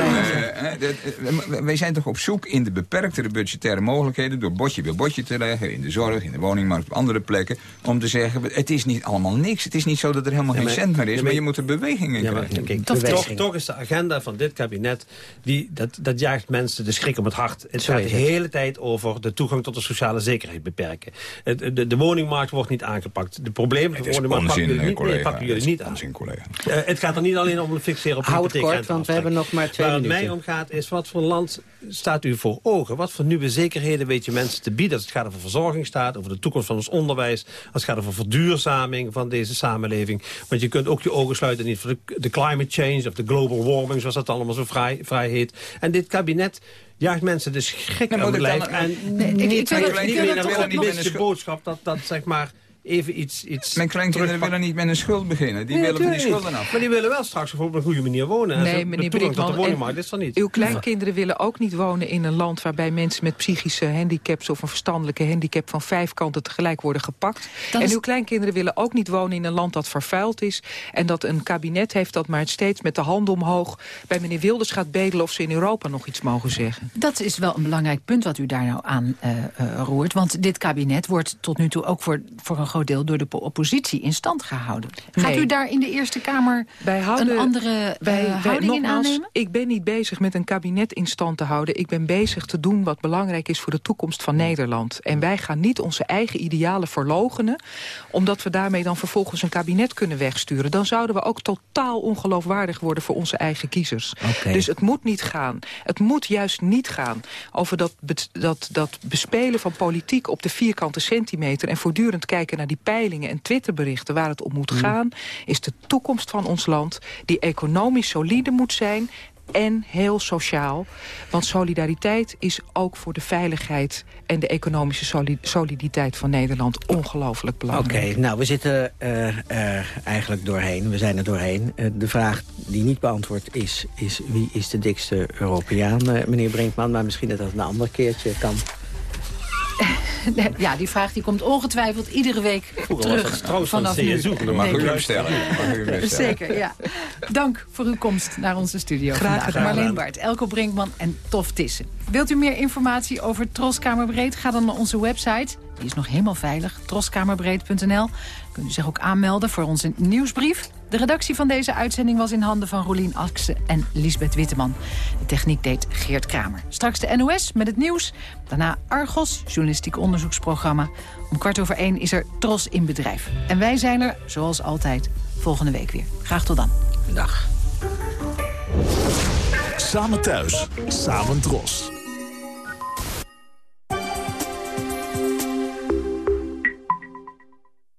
uh, Wij zijn toch op zoek in de beperktere budgettaire mogelijkheden... door botje bij botje te leggen, in de zorg, in de woningmarkt, op andere plekken... om te zeggen, het is niet allemaal niks. Het is niet zo dat er helemaal geen cent meer is, maar je moet er beweging in krijgen. toch, toch, is de agenda van dit kabinet, die, dat, dat jaagt mensen de schrik om het hart. Het gaat de hele tijd over de toegang tot de sociale zekerheid beperken. De, de woningmarkt wordt niet aangepakt. De problemen het is onzin, jullie niet, collega. Nee, jullie niet aan. collega. Uh, het gaat er niet alleen om fixeren op Houd het kort, want we hebben nog maar twee Waar minuten. het mij om gaat is, wat voor land staat u voor ogen? Wat voor nieuwe zekerheden weet je mensen te bieden? Als het gaat over verzorgingsstaat, over de toekomst van ons onderwijs... als het gaat over verduurzaming van deze samenleving. Want je kunt ook je ogen sluiten niet voor de, de climate change... of de global warming, zoals dat allemaal zo vrij, vrij heet. En dit kabinet jaagt mensen de schrik nee, aan het lijf. En nee, ik, ik, niet meer de boodschap dat, dat zeg maar even iets... iets Mijn kleinkinderen willen niet met een schuld beginnen. Die willen van die schulden af. Maar die willen wel straks op een goede manier wonen. Nee, meneer Brinkman, is niet. Uw kleinkinderen willen ook niet wonen in een land... waarbij mensen met psychische handicaps of een verstandelijke handicap... van vijf kanten tegelijk worden gepakt. en uw kleinkinderen willen ook niet wonen in een land dat vervuild is... en dat een kabinet heeft dat maar steeds met de hand omhoog... bij meneer Wilders gaat bedelen of ze in Europa nog iets mogen zeggen. Dat is wel een belangrijk punt wat u daar nou aan uh, uh, roert. Want dit kabinet wordt tot nu toe ook voor, voor een groot deel door de oppositie in stand gehouden. Gaat u daar in de Eerste Kamer wij houden, een andere wij, uh, houding in aannemen? Ik ben niet bezig met een kabinet in stand te houden. Ik ben bezig te doen wat belangrijk is voor de toekomst van Nederland. En wij gaan niet onze eigen idealen verlogenen... omdat we daarmee dan vervolgens een kabinet kunnen wegsturen. Dan zouden we ook totaal ongeloofwaardig worden voor onze eigen kiezers. Okay. Dus het moet niet gaan. Het moet juist niet gaan over dat, dat, dat bespelen van politiek op de vierkante centimeter... en voortdurend kijken naar naar die peilingen en Twitterberichten... waar het om moet gaan, is de toekomst van ons land... die economisch solide moet zijn en heel sociaal. Want solidariteit is ook voor de veiligheid... en de economische soliditeit van Nederland ongelooflijk belangrijk. Oké, nou, we zitten uh, er eigenlijk doorheen. We zijn er doorheen. Uh, de vraag die niet beantwoord is, is wie is de dikste Europeaan, uh, meneer Brinkman. Maar misschien dat dat een ander keertje kan. ja, die vraag die komt ongetwijfeld iedere week terug. vanaf nu. Dat mag u hem stellen. Zeker, ja. Dank voor uw komst naar onze studio Graag gedaan. Marleen Bart, Elko Brinkman en Tof Tissen. Wilt u meer informatie over Troskamerbreed? Ga dan naar onze website. Die is nog helemaal veilig, troskamerbreed.nl. Kunt u zich ook aanmelden voor onze nieuwsbrief. De redactie van deze uitzending was in handen van Rolien Akse en Lisbeth Witteman. De techniek deed Geert Kramer. Straks de NOS met het nieuws. Daarna Argos, journalistiek onderzoeksprogramma. Om kwart over één is er Tros in Bedrijf. En wij zijn er, zoals altijd, volgende week weer. Graag tot dan. Dag. Samen thuis, samen Tros.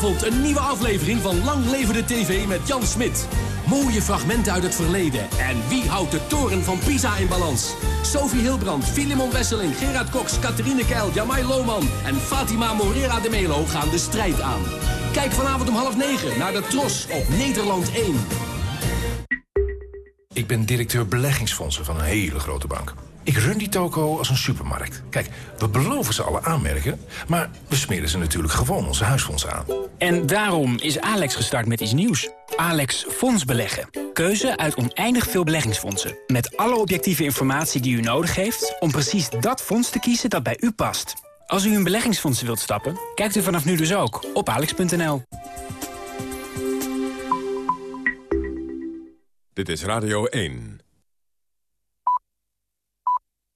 Vanavond een nieuwe aflevering van Lang Leven de TV met Jan Smit. Mooie fragmenten uit het verleden. En wie houdt de toren van Pisa in balans? Sophie Hilbrand, Filimon Wesseling, Gerard Cox, Catherine Keil, Jamai Lohman en Fatima Morera de Melo gaan de strijd aan. Kijk vanavond om half negen naar de Tros op Nederland 1. Ik ben directeur beleggingsfondsen van een hele grote bank. Ik run die toko als een supermarkt. Kijk, we beloven ze alle aanmerken... maar we smeren ze natuurlijk gewoon onze huisfondsen aan. En daarom is Alex gestart met iets nieuws. Alex Fonds Beleggen. Keuze uit oneindig veel beleggingsfondsen. Met alle objectieve informatie die u nodig heeft... om precies dat fonds te kiezen dat bij u past. Als u in beleggingsfondsen wilt stappen, kijkt u vanaf nu dus ook op alex.nl. Dit is Radio 1.